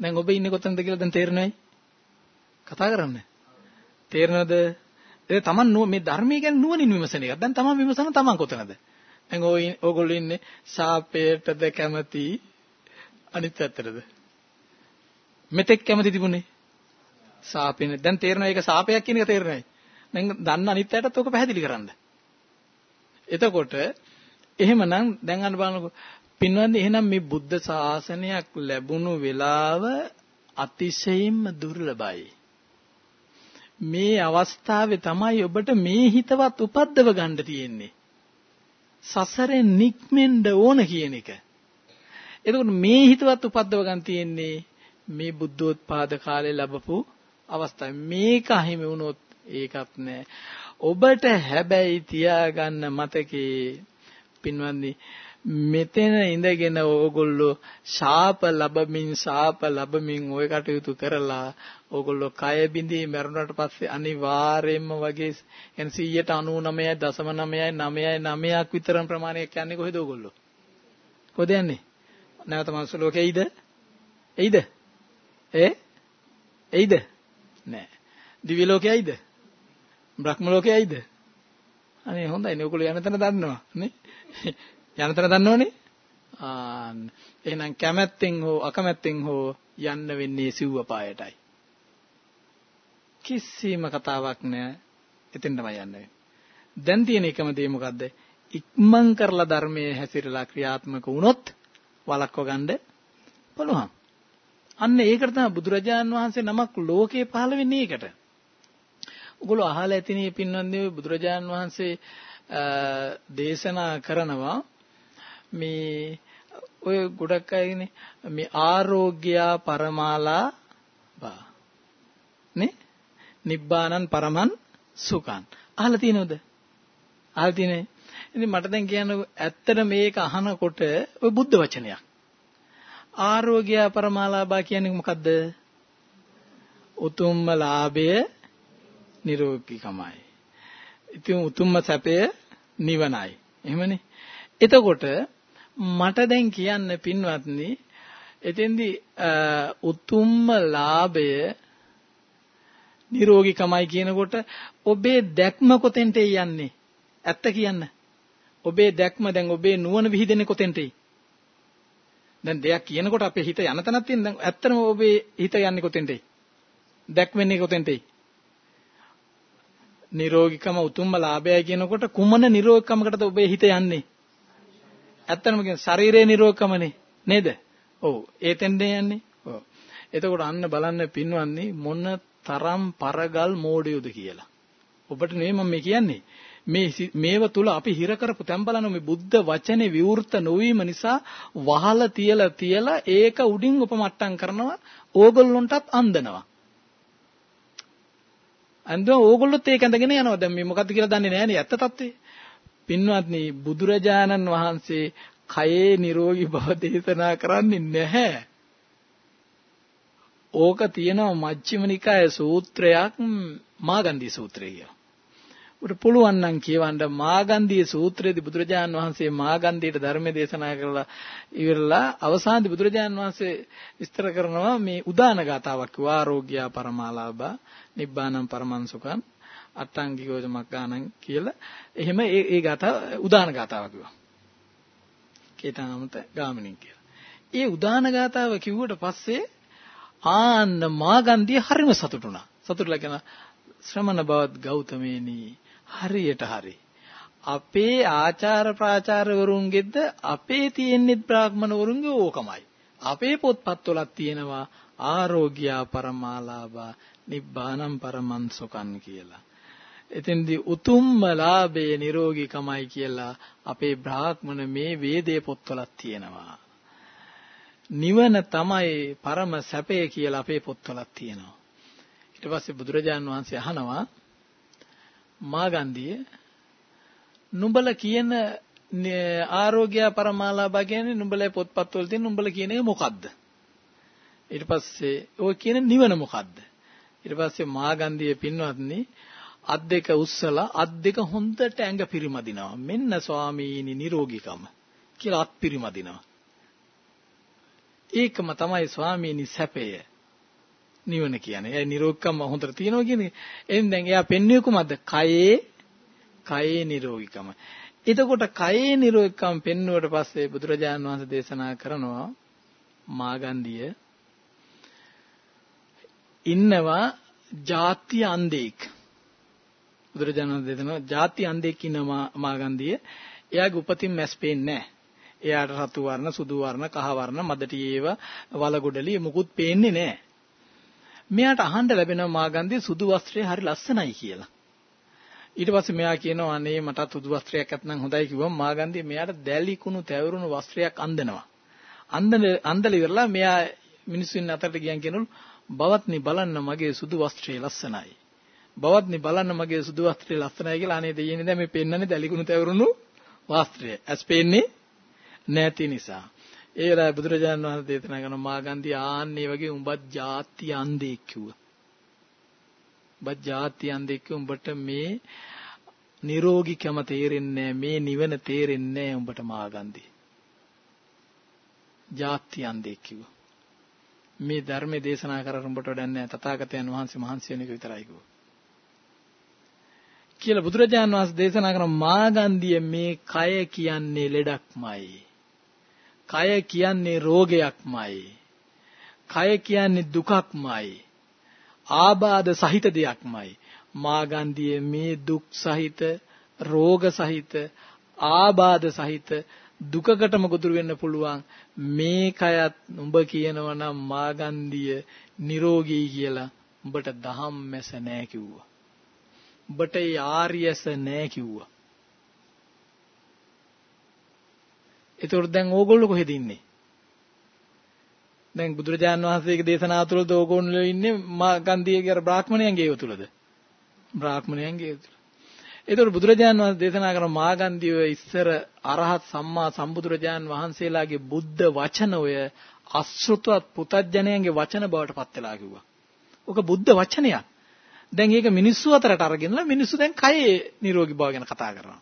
Speaker 2: දැන් ඔබ ඉන්නේ කොතනද කියලා දැන් තේරෙනවයි? කතා කරන්නේ. තේරෙනවද? ඒ තමන් මේ ධර්මයේ ගැන නුවණින් විමසන එක. දැන් තමන් විමසන තමන් කොතනද? දැන් ඔය ඕගොල්ලෝ ඉන්නේ සාපේටද කැමති අනිත් පැත්තටද? මෙතෙක් කැමති තිබුණේ සාපේනේ. දැන් තේරෙනවා ඒක සාපයක් කියන එක තේරෙනවයි. දැන් දන්න අනිත් පැත්තත් ඔක පැහැදිලි කරන්න. එතකොට එහෙමනම් දැන් අන්න බලන්නකො පින්වත්නි එහෙනම් මේ බුද්ධ ශාසනයක් ලැබුණු වෙලාව අතිශයින්ම දුර්ලභයි. මේ අවස්ථාවේ තමයි ඔබට මේ හිතවත් උපද්දව ගන්න තියෙන්නේ. සසරෙන් නික්මෙන්න ඕන කියන එක. එතකොට මේ හිතවත් උපද්දව ගන්න තියෙන්නේ මේ බුද්ධෝත්පාද කාලේ ලැබපු අවස්ථාව. මේක අහිමි වුණොත් ඒකත් නෑ. ඔබට හැබැයි තියාගන්න මතකේ පින්වත්නි මෙතන ඉඳගෙන ඕගොල්ලෝ ශාප ලැබමින් ශාප ලැබමින් ওই කටයුතු කරලා ඕගොල්ලෝ කය බිඳී මරුණට පස්සේ අනිවාර්යයෙන්ම වගේ එන 199.9යි 9යි 9ක් විතර ප්‍රමාණයක් යන්නේ කොහෙද ඕගොල්ලෝ? කොහෙද යන්නේ? නැවත මනුස්ස ලෝකෙයිද? එයිද? ඒ? එයිද? නෑ. දිව්‍ය ලෝකෙයිද? බ්‍රහ්ම ලෝකෙයිද? අනේ හොඳයි නේ ඔයගොල්ලෝ යන තැන දන්නවා නේ? යන තැන දන්නවනේ? ආ එහෙනම් කැමැත්තෙන් හෝ අකමැත්තෙන් හෝ යන්න වෙන්නේ සිව්ව පායටයි. කිසිම කතාවක් නෑ එතෙන්ටමයි යන්න වෙන්නේ. දැන් තියෙන එකම දේ මොකද්ද? ඉක්මන් කරලා ධර්මයේ හැසිරලා ක්‍රියාත්මක වුණොත් වළක්ව ගන්න පුළුවන්. අන්න ඒකට තමයි බුදුරජාන් වහන්සේ නමක් ලෝකේ පහළ වෙන්නේ ඒකට. ඔගොල්ලෝ අහලා ඇතිනේ පින්වන්දේ බුදුරජාන් වහන්සේ දේශනා කරනවා මේ ඔය ගොඩක් අයනේ මේ ආරෝග්‍ය පරමාලා බා. නේ? නිබ්බානං පරමං සුඛං. අහලා තියෙනවද? අහලා තියෙනේ ඉතින් මට දැන් කියන්න ඇත්තට මේක අහනකොට ඔය බුද්ධ වචනයක්. ආරෝග්‍ය පරමාලාභා කියන්නේ මොකද්ද? උතුම්ම ලාභය නිරෝගීකමයි. ඉතින් උතුම්ම සැපය නිවනයි. එහෙමනේ? එතකොට මට දැන් කියන්න පින්වත්නි එතෙන්දී උතුම්ම ලාභය නිරෝගීකමයි කියනකොට ඔබේ දැක්ම කොතෙන්ට යන්නේ? ඇත්ත කියන්න. ඔබේ දැක්ම දැන් ඔබේ නුවණ විහිදෙන්නේ කොතෙන්ට දැන් දෙයක් කියනකොට අපේ හිත යන තැනක් තියෙන දැන් ඇත්තම ඔබේ හිත යන්නේ කොතෙන්ට දැක් වෙන්නේ කොතෙන්ට නිරෝගීකම උතුම්ම ලාභයයි කියනකොට කුමන නිරෝගීකමකටද ඔබේ හිත යන්නේ? ඇත්තටම කියන ශරීරයේ නිරෝගකමනේ නේද? ඔව්. ඒ තෙන්දේ යන්නේ. ඔව්. එතකොට අන්න බලන්න පින්වත්නි මොන තරම් පරගල් මෝඩයුද කියලා. ඔබට නෙමෙයි මම මේ කියන්නේ. මේ මේව තුල අපි හිර කරපු තැන් බලන්න මේ බුද්ධ වචනේ විවෘත නොවීම නිසා වහලා තියලා තියලා ඒක උඩින් උපමට්ටම් කරනවා ඕගොල්ලොන්ටත් අන්දනවා. අන්දෝ ඕගොල්ලොත් ඒක ඇඳගෙන යනවා. දැන් මේ මොකද්ද කියලා දන්නේ නැහැ නේ ඇත්ත తත්වේ. පින්වත්නි බුදුරජාණන් වහන්සේ කයේ නිරෝගී බව දේශනා කරන්නේ නැහැ. ඕක තියෙනවා මජ්ක්‍ධිම නිකායේ සූත්‍රයක් මාගන්ධී සූත්‍රය කියලා. උට පුළුවන් නම් කියවන්න මාගන්ධී සූත්‍රයේදී බුදුරජාණන් වහන්සේ මාගන්ධීට ධර්ම දේශනා කරලා ඉවරලා අවසානයේ බුදුරජාණන් වහන්සේ විස්තර කරනවා මේ උදාන ගාතාවක් ආරෝග්‍ය පරමාලාභ නිබ්බානම් පරමංසුකං අට්ටංගිකෝද මග්ගානං කියලා එහෙම ඒ ඒ ගාථා උදාන ගාතාවක් කිව්වා. කේතාමත ගාමිණී කියලා. ඒ උදාන ගාතාව කිව්වට පස්සේ ආන්න මාගන්ධිය හරිම සතුටුුණා. සතුටුලා කියන ශ්‍රමණ බවත් ගෞතමේනි හරියට හරි. අපේ ආචාර ප්‍රාචාර වරුන්ගෙද්ද අපේ තියෙන්නේ බ්‍රාහ්මණ වරුන්ගේ ඕකමයි. අපේ පොත්පත්වලත් තියෙනවා ආරෝග්‍ය පරමාලාභා නිබ්බානම් පරමංසුකන් කියලා. එතෙන්දී උතුම්ම ලාභයේ නිරෝගීකමයි කියලා අපේ බ්‍රාහ්මණ මේ වේදේ පොත්වලක් තියෙනවා. නිවන තමයි පරම සැපය කියලා අපේ පොත්වලක් තියෙනවා. ඊට පස්සේ බුදුරජාන් වහන්සේ අහනවා මාගන්ධිය නුඹල කියන ආරෝග්‍ය පරමාලාභ කියන්නේ නුඹලේ පොත්පත්වල තියෙන නුඹල කියන එක මොකද්ද? ඊට පස්සේ ඔය කියන නිවන මොකද්ද? ඊට පස්සේ මාගන්ධිය පින්වත්නි අත් දෙක උස්සලා අත් දෙක හොඳට ඇඟ පිරිමදිනවා. මෙන්න ස්වාමීනි නිරෝගීකම කියලා අත් පිරිමදිනවා. ඒකම තමයි ස්වාමීනි සැපය. නිවන කියන්නේ. ඒ නිරෝගිකම හොඳට තියෙනවා කියන්නේ. එහෙනම් දැන් එයා පෙන්වුවේ කොහමද? කයේ කයේ නිරෝගිකම. එතකොට කයේ නිරෝගිකම පෙන්වුවට පස්සේ බුදුරජාණන් වහන්සේ දේශනා කරනවා මාගන්ධිය ඉන්නවා ಜಾති අන්දේක්. බුදුරජාණන් දෙනවා ಜಾති අන්දේක් ඉන්න මාගන්ධිය. එයාගේ උපතින් මැස් පේන්නේ නැහැ. එයාට රතු වර්ණ, සුදු වර්ණ, කහ වර්ණ, මදටි ඒව, වලගොඩලි මුකුත් පේන්නේ නැහැ. මෙයාට අහන්න ලැබෙනවා මාගන්ධිය සුදු වස්ත්‍රය හරි ලස්සනයි කියලා. ඊට පස්සේ මෙයා කියනවා අනේ මටත් සුදු වස්ත්‍රයක් නැත්නම් හොඳයි කිව්වම මාගන්ධිය මෙයාට දැලි කුණු තැවරුණු වස්ත්‍රයක් අඳිනවා. අඳන අඳලා ඉවරලා මෙයා මිනිස්සුන් අතරට ගියන් කියනලු බවත්නි බලන්න මගේ සුදු වස්ත්‍රය ලස්සනයි. බවත්නේ බලන්න මගේ සුදු වස්ත්‍රය ලස්සනයි කියලා අනේ දෙයියනේ දැන් මේ පෙන්නන්නේ දැලිකුණු තැවරුණු වස්ත්‍රය. ඇස් පේන්නේ නැති නිසා. ඒ වෙලාවේ බුදුරජාණන් වහන්සේ දේශනා කරන මාගන්ති ආන්නේ වගේ උඹත් ಜಾති අන්දෙක් කිව්වා. උඹත් ಜಾති අන්දෙක් කිව්ව උඹට මේ නිරෝගීකම තේරෙන්නේ මේ නිවන තේරෙන්නේ උඹට මාගන්ති. ಜಾති අන්දෙක් කිව්වා. මේ ධර්මයේ දේශනා කරා උඹට වැඩන්නේ තථාගතයන් වහන්සේ මහන්සි වෙන එක විතරයි කිව්වා. කියලා බුදුරජාණන් වහන්සේ දේශනා කරන මාගන්ධිය මේ කය කියන්නේ ලෙඩක්මයි. කය කියන්නේ රෝගයක්මයි. කය කියන්නේ දුකක්මයි. ආබාධ සහිත දෙයක්මයි. මාගන්ධියේ මේ දුක් සහිත, රෝග සහිත, ආබාධ සහිත දුකකටම ගොදුරු වෙන්න පුළුවන් මේ කයත් උඹ කියනවා නම් මාගන්ධිය නිරෝගී කියලා උඹට දහම් මැස නෑ කිව්වා. උඹට ආර්යස නෑ කිව්වා. ඒතකොට දැන් ඕගොල්ලෝ කොහෙද ඉන්නේ? දැන් බුදුරජාන් වහන්සේගේ දේශනා තුළද ඕගොල්ලෝ ඉන්නේ මා ගන්ධියගේ අර බ්‍රාහ්මණයන්ගේ ඒව තුළද? බ්‍රාහ්මණයන්ගේ ඒව තුළ. ඒතකොට බුදුරජාන් වහන්සේ දේශනා කරන මාගන්ධිය ඉස්සර අරහත් සම්මා සම්බුදුරජාන් වහන්සේලාගේ බුද්ධ වචන ඔය අසෘතවත් පුතඥයන්ගේ වචන බවට පත් වෙලා කිව්වා. ඔක බුද්ධ වචනයක්. දැන් ඒක මිනිස්සු අතරට අරගෙනලා මිනිස්සු දැන් කයේ නිරෝගී බව ගැන කතා කරනවා.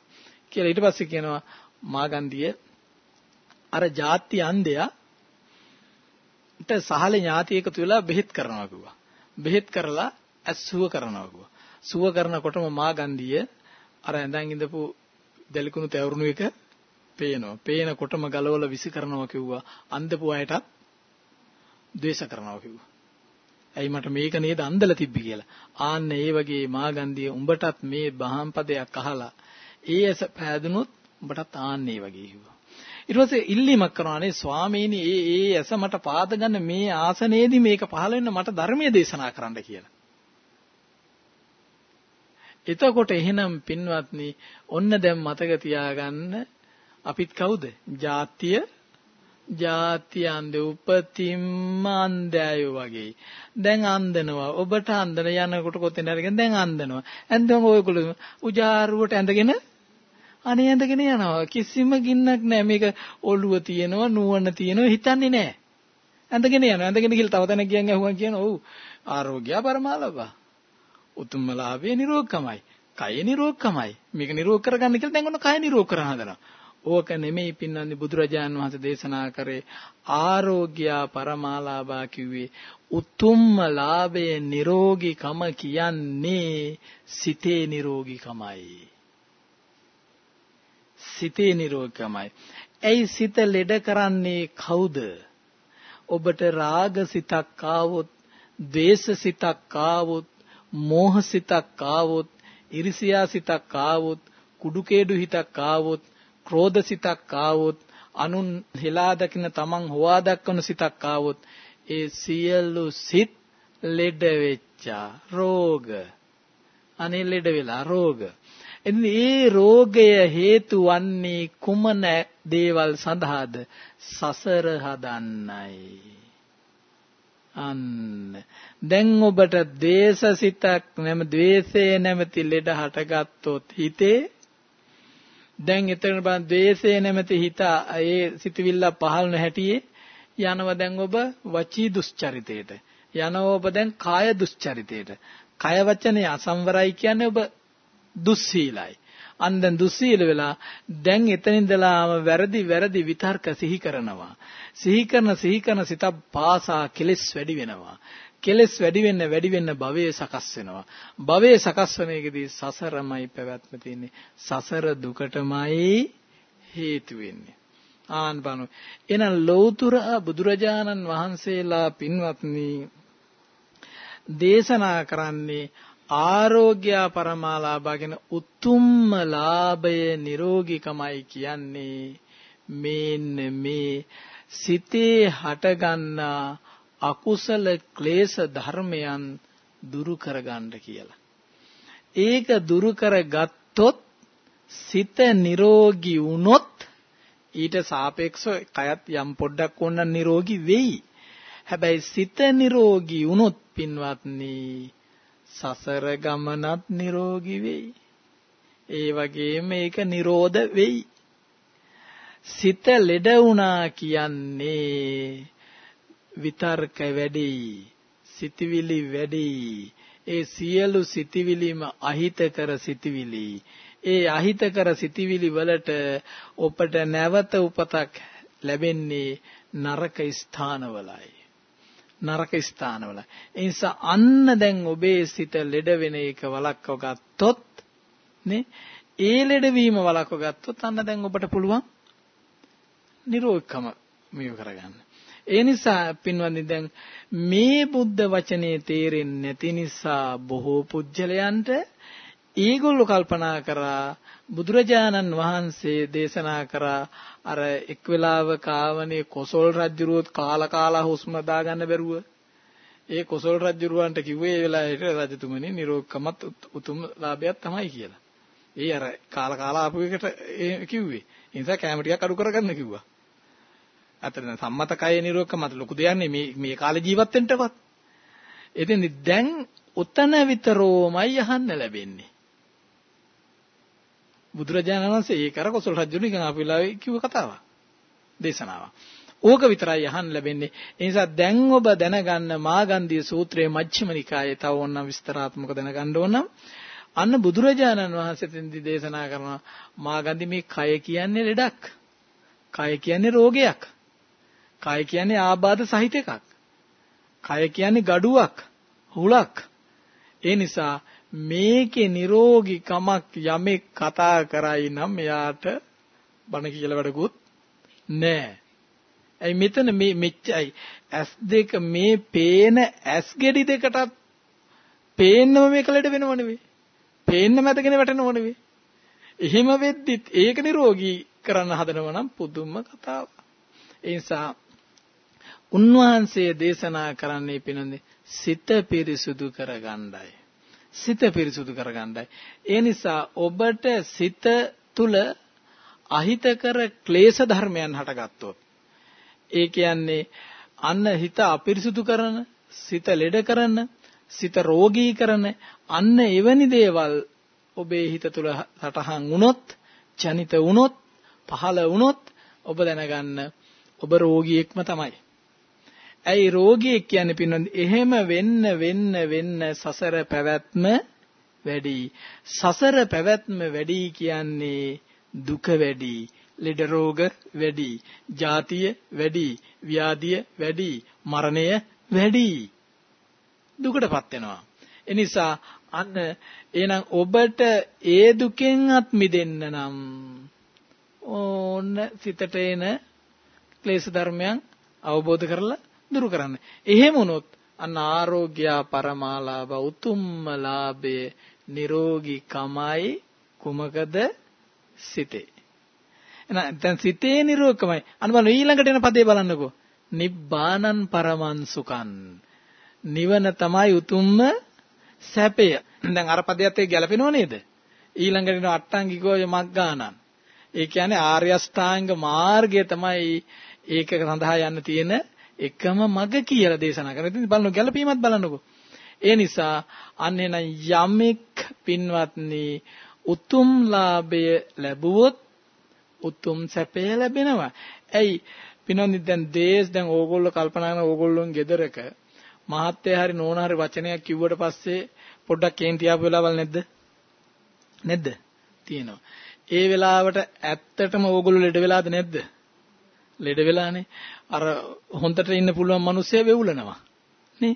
Speaker 2: කියලා ඊට පස්සේ කියනවා මාගන්ධිය අර ಜಾති අන්දයා ට සහලේ ඥාති එකතු වෙලා බෙහෙත් කරනවා කිව්වා. බෙහෙත් කරලා ඇස්සුව කරනවා කිව්වා. සුව කරනකොටම මාගන්ධිය අර ඇඳන් ඉඳපු දෙලිකුණු තැවුරුණු එක පේනවා. පේනකොටම ගලවල විසි කරනවා කිව්වා. අන්දපු අයටත් ද්වේෂ කරනවා කිව්වා. ඇයි මට මේක නේද අන්දලා තිබ්බි කියලා. ආන්න ඒ වගේ මාගන්ධිය උඹටත් මේ බහම් පදයක් අහලා ඒ ඇස පෑදුනොත් උඹටත් ආන්න ඒ වගේ කිව්වා. ඊට පස්සේ ඉල්ලීමක් කරනවානේ ස්වාමීනි ඒ ඒ ඇස මට පාද ගන්න මේ ආසනයේදී මේක පහළ වෙන්න මට ධර්මයේ දේශනා කරන්න කියලා. එතකොට එහෙනම් පින්වත්නි ඔන්න දැන් මතක තියාගන්න අපිත් කවුද? ජාතිය ජාතියන්ද උපතින්ම අන්ධයෝ වගේ. දැන් අන්දනවා. ඔබට අන්දන යනකොට කොතෙන් හරිගෙන දැන් අන්දනවා. ඇන්දම ඔයගොල්ලෝ උජාරුවට ඇඳගෙන අනේ ඇඳගෙන යනවා. කිසිම ගින්නක් නැහැ. මේක ඔළුව තියෙනවා, නුවණ තියෙනවා හිතන්නේ නැහැ. ඇඳගෙන යනවා. ඇඳගෙන ගිහලා තව තැනක ගියන් ඇහුවා කියන ඔව් ආරෝග්‍ය පරමාලබා. උතුම්ම ලාභය නිරෝගකමයි. කය නිරෝගකමයි. මේක නිරෝග කරගන්න කියලා දැන් ඔන්න කය නිරෝග කරන හදනවා. ඕක නෙමෙයි පින්නන්නේ බුදුරජාන් වහන්සේ දේශනා කරේ ආරෝග්‍ය පරමාලාභා කිව්වේ උතුම්ම ලාභය නිරෝගීකම කියන්නේ සිතේ නිරෝගීකමයි. සිතේ නිරෝගකමයි. ඇයි සිත ලෙඩ කරන්නේ කවුද? ඔබට රාග සිතක් ආවොත්, ද්වේෂ සිතක් ආවොත්, මෝහ සිතක් ආවොත්, ඉරිසියා සිතක් ආවොත්, කුඩුකේඩු හිතක් ආවොත්, ක්‍රෝධ සිතක් ආවොත්, අනුන් හෙලා දකින තමන් හොවා දක්වන සිතක් ආවොත්, ඒ සියලු සිත් ලෙඩ වෙච්චා රෝග අනේ ලෙඩ වෙලා රෝග එතින් ඒ රෝගය හේතු වන්නේ කුමන දේවල් සඳහාද? සසර හදන්නයි. අන්න දැන් ඔබට දේශසිතක් නැම ද්වේෂය නැමැති ලෙඩ හටගත්තොත් හිතේ දැන් එතන බලන්න ද්වේෂය නැමැති හිත ඒ සිතවිල්ල පහළ නැහැටියේ යනව දැන් ඔබ වචී දුස්චරිතයට යනව ඔබ දැන් කාය දුස්චරිතයට කය වචනේ අසම්වරයි කියන්නේ ඔබ දුස්සීලයි. අන් දැන් දුස්සීල වෙලා දැන් එතන ඉඳලාම වැරදි වැරදි විතර්ක සිහි කරනවා. සිහි කරන සිහි කරන සිත පාසා කෙලස් වැඩි වෙනවා. කෙලස් වැඩි වෙන්න වැඩි වෙන්න භවයේ සකස් වෙනවා. භවයේ සකස් වෙන එකදී සසරමයි පැවැත්ම තියෙන්නේ. සසර දුකටමයි හේතු වෙන්නේ. ආන් බණු. එහෙනම් ලෞතර බුදුරජාණන් වහන්සේලා පින්වත්නි දේශනා කරන්නේ ආරෝග්‍ය පරමාලාභගෙන උතුම්ම ලාභය නිරෝගීකමයි කියන්නේ මේන්න මේ සිතේ හටගන්නා අකුසල ක්ලේශ ධර්මයන් දුරු කරගන්න කියලා. ඒක දුරු කරගත්තොත් සිත නිරෝගී වුණොත් ඊට සාපේක්ෂව කයත් යම් පොඩ්ඩක් ඕනනම් නිරෝගී වෙයි. හැබැයි සිත නිරෝගී වුණොත් පින්වත්නි සසර ගමනත් නිරෝගී වෙයි. ඒ වගේම ඒක නිරෝධ වෙයි. සිත ලෙඩ වුණා කියන්නේ විතර්ක වැඩි සිතවිලි වැඩි. ඒ සියලු සිතවිලිම අහිතකර සිතවිලි. ඒ අහිතකර සිතවිලි වලට ඔබට නැවත උපතක් ලැබෙන්නේ නරක ස්ථානවලයි. නරක ස්ථානවල. ඒ නිසා අන්න දැන් ඔබේ සිත ලෙඩ වෙන එක වළක්ව ගත්තොත් නේ? ඒ ලෙඩවීම වළක්ව ගත්තොත් අන්න දැන් ඔබට පුළුවන් නිරෝධකම මිය කරගන්න. ඒ නිසා පින්වත්නි දැන් මේ බුද්ධ වචනේ තේරෙන්නේ නැති නිසා බොහෝ පුජ්‍යලයන්ට ඒගොල්ලෝ කල්පනා කරා බුදුරජාණන් වහන්සේ දේශනා කරා අර එක් වෙලාවක ආවනේ කොසල් රජුරුවත් කාලා කාලා හුස්ම දාගන්න බැරුව ඒ කොසල් රජුරුවන්ට කිව්වේ ඒ වෙලාවට රජතුමනි නිරෝගකමත් උතුම් ලාභයක් තමයි කියලා. ඒ අර කාලා කාලා ආපු එකට කිව්වේ. ඒ නිසා කැම ටිකක් අඩු කරගන්න කිව්වා. අතන සම්මත කය නිරෝධක මත ලොකු දෙයක් නේ මේ මේ කාලේ ජීවත් වෙන්නවත්. එතෙන් දැන් උතන විතරෝමයි අහන්න ලැබෙන්නේ. බුදුරජාණන් වහන්සේ ඒක අර කොසල් රජු නිකන් ආපු වෙලාවේ කිව්ව කතාවක්. දේශනාවක්. ඕක විතරයි අහන්න ලැබෙන්නේ. ඒ නිසා දැන් ඔබ දැනගන්න මාගන්ධිය සූත්‍රයේ මජ්ක්‍ධිම නිකායේ තව ඕනනම් විස්තරාත්මක දැනගන්න ඕන අන්න බුදුරජාණන් වහන්සේ තෙන්දි දේශනා කරනවා මාගන්ධි මේ කය කියන්නේ ලෙඩක්. කය කියන්නේ රෝගයක්. කය කියන්නේ ආබාධ සහිත එකක්. කය කියන්නේ gaduwak, හුලක්. ඒ නිසා මේකේ නිරෝගී කමක් යමෙක් කතා කරයි නම් එයාට බණ කියලා වැඩකුත් නෑ. ඇයි මෙතන මේ මෙච්චයි ඇස් දෙක මේ පේන ඇස් ගෙඩි දෙකටත් පේන්නම මේක ලෙඩ වෙනව නෙවෙයි. පේන්න මැදගෙන වැටෙනව නෙවෙයි. එහෙම වෙද්දිත් ඒක නිරෝගී කරන්න හදනව නම් පුදුම කතාවක්. ඒ නිසා උන්වහන්සේ දේශනා කරන්නේ පිනන්නේ සිත පිරිසුදු කරගන්නයි. සිත පිරිසුදු කරගන්නයි. ඒ නිසා ඔබට සිත තුල අහිතකර ක්ලේශ ධර්මයන් හටගත්තොත් ඒ කියන්නේ අන්න හිත අපිරිසුදු කරන, සිත ලෙඩ කරන, සිත රෝගී කරන අන්න එවැනි දේවල් ඔබේ හිත තුල සටහන් වුණොත්, ජනිත වුණොත්, පහළ වුණොත් ඔබ දැනගන්න ඔබ රෝගියෙක්ම තමයි. ඇයි රෝගියෙක් කියන්නේ පින්නොත් එහෙම වෙන්න වෙන්න වෙන්න සසර පැවැත්ම වැඩි. සසර පැවැත්ම වැඩි කියන්නේ දුක වැඩි, ලෙඩ රෝග වැඩි, ජාතිය වැඩි, ව්‍යාධිය වැඩි, මරණය වැඩි. දුකටපත් වෙනවා. එනිසා අන්න එහෙනම් ඔබට ඒ දුකෙන්වත් මිදෙන්න නම් ඕන සිතට එන ක්ලේශ ධර්මයන් අවබෝධ කරලා දුරු කරන්න. එහෙම වුණොත් අන්න ආරෝග්‍ය පරමාලාභ උතුම්ම ලාභයේ නිරෝගී කමයි කුමකද සිතේ. එහෙනම් දැන් සිතේ නිරෝගකමයි. අන්න බලන්න ඊළඟට එන පදේ බලන්නකෝ. නිබ්බානං පරමං සුඛං. නිවන තමයි උතුම්ම සැපය. දැන් අර පදයට ඒක ගැලපෙනව නේද? ඊළඟට එන අට්ටංගිකෝ මග්ගානං. ඒ කියන්නේ ආර්ය අෂ්ටාංග මාර්ගය තමයි ඒක සඳහා යන්න තියෙන එකම මඟ කියලා දේශනා කරනවා. ඉතින් බලන්න ගැළපීමත් බලන්නකෝ. ඒ නිසා අන්න එන යමෙක් පින්වත්නි උතුම් ලාභය ලැබුවොත් උතුම් සැපය ලැබෙනවා. ඇයි පින්වත්නි දැන් දේශ දැන් ඕගොල්ලෝ කල්පනා කරන ඕගොල්ලෝන් ගෙදරක මහත්ය හරි නෝන හරි වචනයක් කිව්වට පස්සේ පොඩ්ඩක් කේන් තියාපු වෙලාවල් නැද්ද? නැද්ද? තියෙනවා. ඒ වෙලාවට ඇත්තටම ඕගොල්ලෝ ලෙඩ වෙලාද නැද්ද? ලෙඩ වෙලානේ. අර හොඳට ඉන්න පුළුවන් මිනිස්සයා වෙවුලනවා. නේ?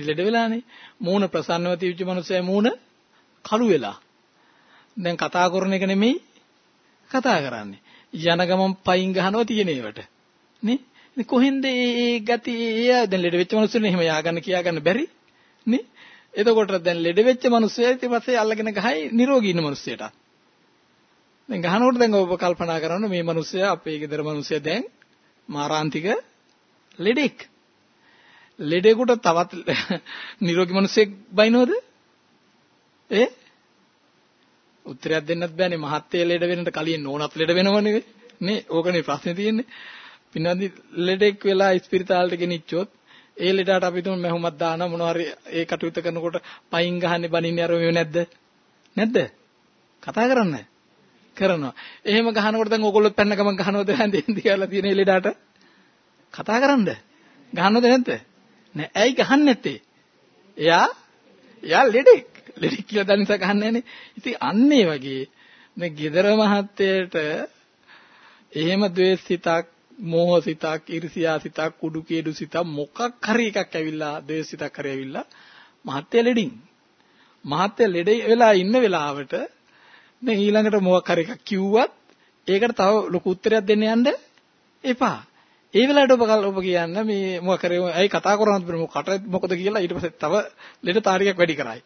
Speaker 2: ලෙඩ වෙලානේ. මූණ ප්‍රසන්නව තියවිච්ච මනුස්සයා මූණ කළු වෙලා. දැන් කතා කරන එක නෙමෙයි කතා කරන්නේ. යන ගමන් පයින් ගහනවා තියෙන ඒවට. නේ? ඉතින් කොහෙන්ද මේ ගති එයා දැන් ලෙඩ වෙච්ච මිනිස්සුනේ එහෙම යාගන්න කියාගන්න බැරි නේ එතකොට දැන් ලෙඩ වෙච්ච මිනිස්සයා ඊට පස්සේ අල්ලගෙන ගහයි නිරෝගී ඉන්න මිනිස්සයට දැන් ගහනකොට දැන් ඔබ කල්පනා කරන්න මේ මිනිස්සයා අපේ ගෙදර මිනිස්සයා දැන් මාරාන්තික ලෙඩෙක්. ලෙඩෙකුට තවත් නිරෝගී මිනිස්සෙක් බයිනවද? ඒ උත්තරයක් දෙන්නත් බෑනේ. මහත්ය ලෙඩ වෙනට කලින් නෝනත් ලෙඩ වෙනවනේ නේ ඕකනේ ප්‍රශ්නේ තියෙන්නේ. පින්නදි ලෙඩෙක් වෙලා ස්පිරිතාලට ගෙනිච්චොත් ඒ ලෙඩට අපි තුන් මැහුමක් දාන මොනවා හරි ඒ කටයුත්ත කරනකොට පයින් ගහන්නේ බනින්නේ අර මේ නැද්ද? නැද්ද? කතා කරන්නේ කරනවා. එහෙම ගහනකොට දැන් ඕගොල්ලෝ පැන්න ගමන් ගහනවද? හැන්දෙන්දි කියලා තියෙන ලෙඩට? කතා කරන්නද ගහනවද නැද්ද? නෑ ඇයි ගහන්නේ නැත්තේ? එයා එයා ලෙඩෙක්. ලෙඩෙක් කියලා දැන නිසා ගහන්නේ නැනේ ඉතින් අන්න ඒ වගේ මේ gedara මහත්තයට එහෙම ද්වේෂිතක් මෝහ සිතක්, iriසියා සිතක්, කුඩු කේඩු සිතක් මොකක් හරි එකක් ඇවිල්ලා, ද්වේෂ සිතක් හරි ඇවිල්ලා මහත්ය ලෙඩින්. මහත්ය ලෙඩ වෙලා ඉන්න වෙලාවට දැන් ඊළඟට මොකක් හරි එකක් කිව්වත් ඒකට තව ලොකු උත්තරයක් දෙන්න යන්න එපා. ඒ වෙලාවට ඔබ ඔබ කියන්න මේ මොකක් හරි ඇයි කතා කරනවද මොකට මොකද කියලා ඊට පස්සේ තව ලෙඩ තාරිකයක් වැඩි කරයි.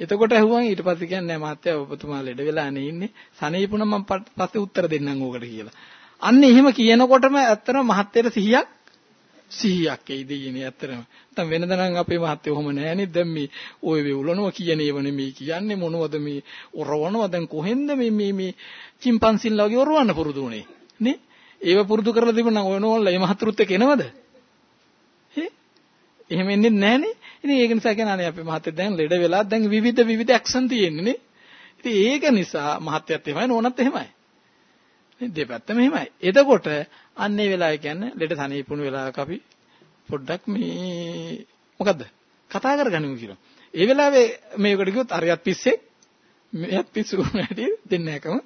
Speaker 2: එතකොට ඇහුවන් ඊට පස්සේ කියන්නේ මහත්තයා ඔබතුමා ලෙඩ වෙලා නේ ඉන්නේ. සනීපුණ මම පස්සේ උත්තර දෙන්නම් ඕකට කියලා. අන්න එහෙම කියනකොටම ඇත්තටම මහත්යට සිහියක් සිහියක් එයිද කියන්නේ ඇත්තටම. නැත්නම් වෙනද නම් අපේ මහත්ය ඔහොම නෑනේ. දැන් මේ ඔය වෙවුලනවා කියන ඒව නෙමෙයි කියන්නේ මොනවද මේ ඔරවනවා දැන් කොහෙන්ද මේ මේ මේ චිම්පන්සින්ලා වගේ ඔරවන්න පුරුදු උනේ. නේ? ඒව පුරුදු කරලා තිබුණා නම් ඔය නෝල්ලා මේ මහතුරුත් එක්ක එනවද? හේ? එහෙම එන්නේ නැහනේ. ඉතින් ඒක නිසා කියන අනේ අපේ මහත්ය දැන් ලෙඩ වෙලා දැන් විවිධ විවිධ ඇක්ෂන් තියෙන්නේ නේ. ඉතින් ඒක නිසා මහත්යත් එහෙමයි නෝනත් එහෙමයි. නේ දෙපැත්තම එහෙමයි. එතකොට අන්නේ වෙලාවේ කියන්නේ ලෙඩ සනීපුණු වෙලාවක අපි පොඩ්ඩක් මේ මොකද්ද? කතා කරගනිමු කියලා. ඒ වෙලාවේ මේකට කිව්වොත් අරයත් පිස්සෙක් මෙයත් පිස්සු නැටි දෙන්න එකම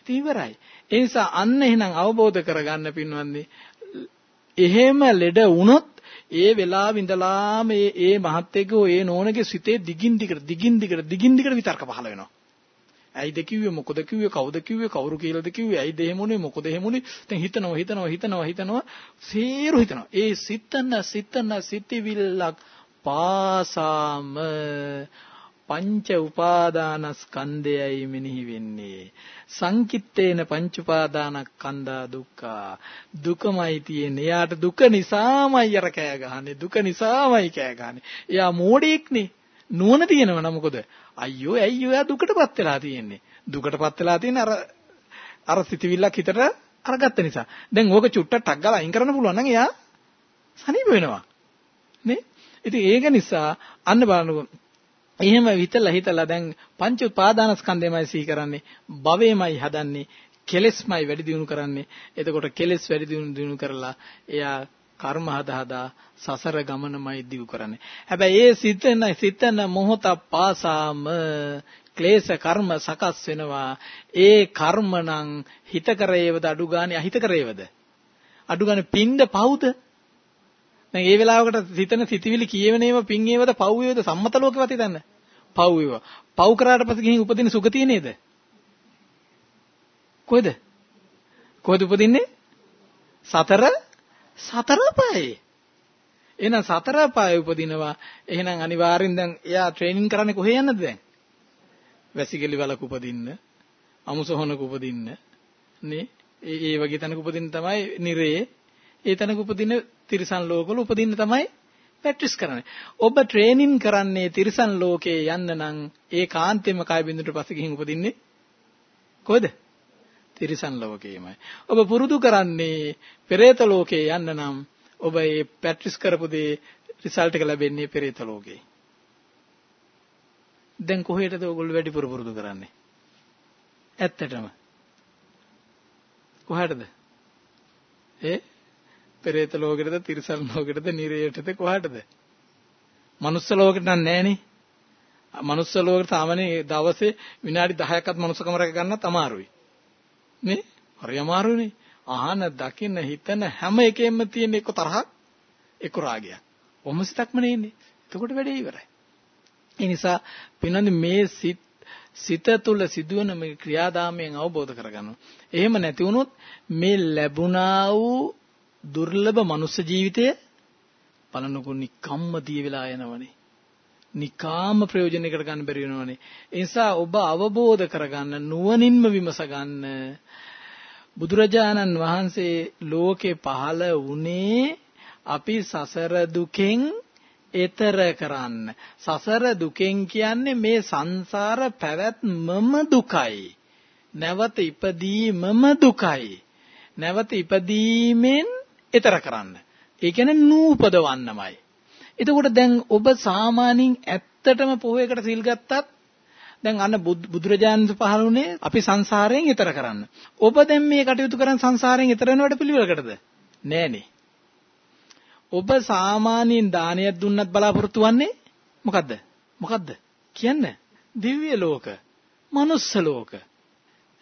Speaker 2: ඉතින් ඉවරයි. ඒ නිසා අන්න එහෙනම් අවබෝධ කරගන්න පින්වන්දි එහෙම ලෙඩ වුණොත් ඒ වෙලාව ඉඳලාම මේ ඒ මහත්යෙකෝ ඒ නෝනගේ සිතේ දිගින් දිගට දිගින් දිගට දිගින් දිගට විතර්ක පහළ වෙනවා. ඇයිද කිව්වේ? මොකද කිව්වේ? කවුද කිව්වේ? කවුරු කියලාද කිව්වේ? ඇයිද එහෙම උනේ? මොකද එහෙම උනේ? දැන් හිතනවා හිතනවා හිතනවා හිතනවා. සේරු හිතනවා. ඒ සිතන සිතන සිටිවිල්ලක් පාසාම පංච උපාදානස්කන්ධයයි මෙනෙහි වෙන්නේ. සංකිට්ඨේන පංච උපාදානස්කන්ධා දුක්ඛ. දුකමයි තියෙන්නේ. එයාට දුක නිසාමයි අර කෑ ගහන්නේ. දුක නිසාමයි කෑ ගහන්නේ. එයා මෝඩෙක්නේ නුවණ තියෙනව නම් මොකද? අයියෝ ඇයි ඔයා දුකටපත් වෙලා තියෙන්නේ. දුකටපත් වෙලා තියෙන්නේ අර අර සිතවිල්ලක් හිතට අරගත්ත නිසා. දැන් ඕක චුට්ටක් ටක් ගාලා අයින් කරන්න පුළුවන් නම් එයා සනීප වෙනවා. නේ? ඉතින් ඒක නිසා අන්න බලන්නකො. එහෙම හිතලා හිතලා දැන් පංච උපාදානස්කන්ධයමයි සිහි කරන්නේ. භවයමයි හදන්නේ. කෙලෙස්මයි වැඩි දියුණු කරන්නේ. එතකොට කෙලෙස් වැඩි දියුණු දියුණු කරලා එයා කර්ම හදා හදා සසර ගමනමයි දිගු කරන්නේ. හැබැයි ඒ සිතන සිතන මොහොත පාසාම ක්ලේශ කර්ම සකස් වෙනවා. ඒ කර්ම නම් හිත කරේවද අඩු ගානේ අහිත කරේවද? අඩු ගානේ පින්ද පවුද? දැන් ඒ වෙලාවකට සිතන සිතවිලි කියවෙනේම පින් ඒවද පව් ඒවද සම්මත ලෝකෙවත් හිතන්න. පව් ඒව. පව් කරාට පස්සේ ගිහින් උපදින සුගතිය නේද? කොහෙද? කොහෙද උපදින්නේ? සතර සතර පායේ. එහෙනම් සතර පායේ උපදිනවා. එහෙනම් අනිවාර්යෙන් දැන් එයා ට්‍රේනින් කරන්නේ කොහේ යන්නද දැන්? වැසිකිලි වලක උපදින්න, අමුසොහනක උපදින්න, නේ? ඒ ඒ වගේ තැනක උපදින්න තමයි නිරේ. ඒ තැනක උපදින තිරිසන් ලෝකවල උපදින්න තමයි ප්‍රැක්ටිස් කරන්නේ. ඔබ ට්‍රේනින් කරන්නේ තිරිසන් ලෝකේ යන්න නම් ඒ කාන්තේම කය බින්දුට පස්සේ ගිහින් උපදින්නේ කොහෙද? තිරිසන් ලෝකේමයි. ඔබ පුරුදු කරන්නේ පෙරේත ලෝකේ යන්න නම් ඔබ මේ ප්‍රැක්ටිස් කරපු දේ රිසල්ට් එක ලැබෙන්නේ පෙරේත ලෝකේ. දැන් කොහෙටද ඔයගොල්ලෝ වැඩිපුර පුරුදු කරන්නේ? ඇත්තටම. කොහටද? ඒ පෙරේත ලෝකෙටද තිරිසන් ලෝකෙටද නිරේයටද කොහටද? මනුස්ස ලෝකෙට නම් නෑනේ. මනුස්ස ලෝකෙට සාමාන්‍ය දවසේ විනාඩි 10ක්වත් මනුස්සකම රැක ගන්නත් අමාරුයි. නේ? හරි අමාරුනේ. අහන දකින්න හිතන හැම එකෙම තියෙන එක තරහක් එක්ක රාගයක්. ඔහොම සිතක්ම නෙන්නේ. එතකොට වැඩේ ඉවරයි. ඒ නිසා පින්නන්නේ මේ සිත් සිත තුළ සිදුවන මේ ක්‍රියාදාමයෙන් අවබෝධ කරගන්න. එහෙම නැති වුණොත් මේ ලැබුණා වූ දුර්ලභ මනුෂ්‍ය ජීවිතය බලනකො නිකම්ම දිය වෙලා යනවනේ. නිකාම ප්‍රයෝජනයකට ගන්න බැරි වෙනවනේ. ඒ නිසා ඔබ අවබෝධ කරගන්න නුවණින්ම විමස ගන්න. බුදුරජාණන් වහන්සේ ලෝකේ පහළ වුණේ අපි සසර දුකෙන් එතර කරන්න. සසර දුකෙන් කියන්නේ මේ සංසාර පැවැත්මම දුකයි. නැවත ඉපදීමම දුකයි. නැවත ඉපදීමෙන් එතර කරන්න. ඒ කියන්නේ නූපදවන්නමයි. එතකොට දැන් ඔබ සාමාන්‍යයෙන් ඇත්තටම පොහේකට සිල් ගත්තත් දැන් අන්න බුදුරජාණන් පහළුනේ අපි සංසාරයෙන් ඈතර කරන්න. ඔබ දැන් මේ කටයුතු කරන් සංසාරයෙන් ඈතර වෙනවට පිළිවෙලකටද? නෑනේ. ඔබ සාමාන්‍යයෙන් දානයක් දුන්නත් බලාපොරොත්තු වෙන්නේ මොකද්ද? මොකද්ද? කියන්න. දිව්‍ය ලෝක, මනුස්ස ලෝක.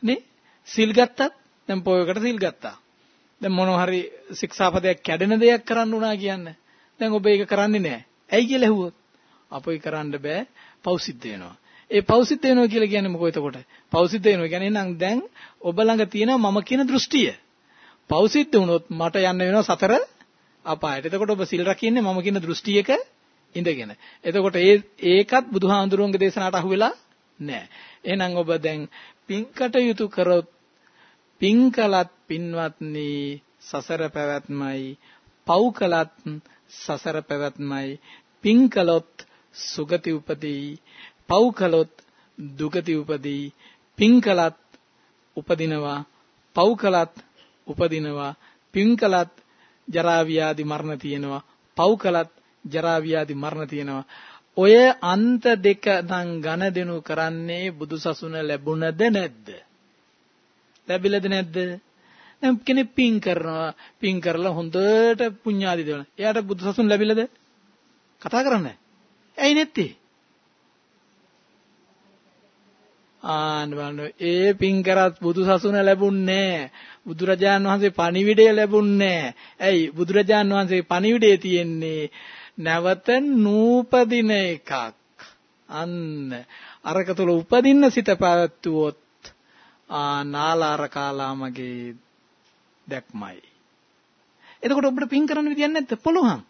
Speaker 2: නේ? සිල් ගත්තත් දැන් පොයකට සිල් ගත්තා. දැන් මොනවා හරි ශික්ෂාපදයක් කැඩෙන දෙයක් කරන්න උනා කියන්නේ. දැන් ඔබ ඒක කරන්නේ නැහැ. ඇයි කියලා ඇහුවොත් අපොයි කරන්න බෑ පෞසිද්ධ වෙනවා. ඒ පෞසිද්ධ වෙනවා කියලා කියන්නේ මොකෝ එතකොට? පෞසිද්ධ වෙනවා කියන්නේ නම් දැන් ඔබ ළඟ තියෙනවා මම කියන දෘෂ්ටිය. පෞසිද්ධ වුණොත් මට යන්න වෙනවා සතර අපායට. එතකොට ඔබ සිල් රකින්නේ මම කියන දෘෂ්ටියක ඉඳගෙන. එතකොට ඒ ඒකත් බුදුහාඳුරුවන්ගේ දේශනාවට අහු වෙලා නැහැ. එහෙනම් ඔබ දැන් පින්කට යුතු කරොත් පින්කලත් පින්වත්නි සසර පැවැත්මයි පව් කලත් සසර පැවැත්මයි. පින් කළොත් සුගති උපදී. පව් කළොත් දුගති උපදී. පින් කළත් උපදිනවා. පව් කළත් උපදිනවා. පින් කළත් ජරා ව්‍යාධි මරණ තියෙනවා. පව් කළත් ජරා ව්‍යාධි මරණ තියෙනවා. ඔය අන්ත දෙක නම් ඝන දෙනු කරන්නේ බුදුසසුන ලැබුණද නැද්ද? ලැබිලද නැද්ද? දැන් කෙනෙක් පින් කරනවා. පින් කරලා හොඳට පුණ්‍යාදි දෙනවා. එයාට බුදුසසුන ලැබිලද? කතා කරන්නේ ඇයි නැත්තේ? ආන්න බලන්න. ඒ පින් කරත් බුදුසසුන ලැබුන්නේ බුදුරජාන් වහන්සේ පණිවිඩය ලැබුන්නේ ඇයි? බුදුරජාන් වහන්සේ පණිවිඩය තියෙන්නේ නැවත නූපදින එකක්. අන්න. අරක තුල උපදින්න සිත පැවැත්වුවොත් ආ නාලාර කාලාමගේ දැක්මයි. එතකොට ඔබට පින් කරන්න විදියක් නැද්ද? පුළුවන්.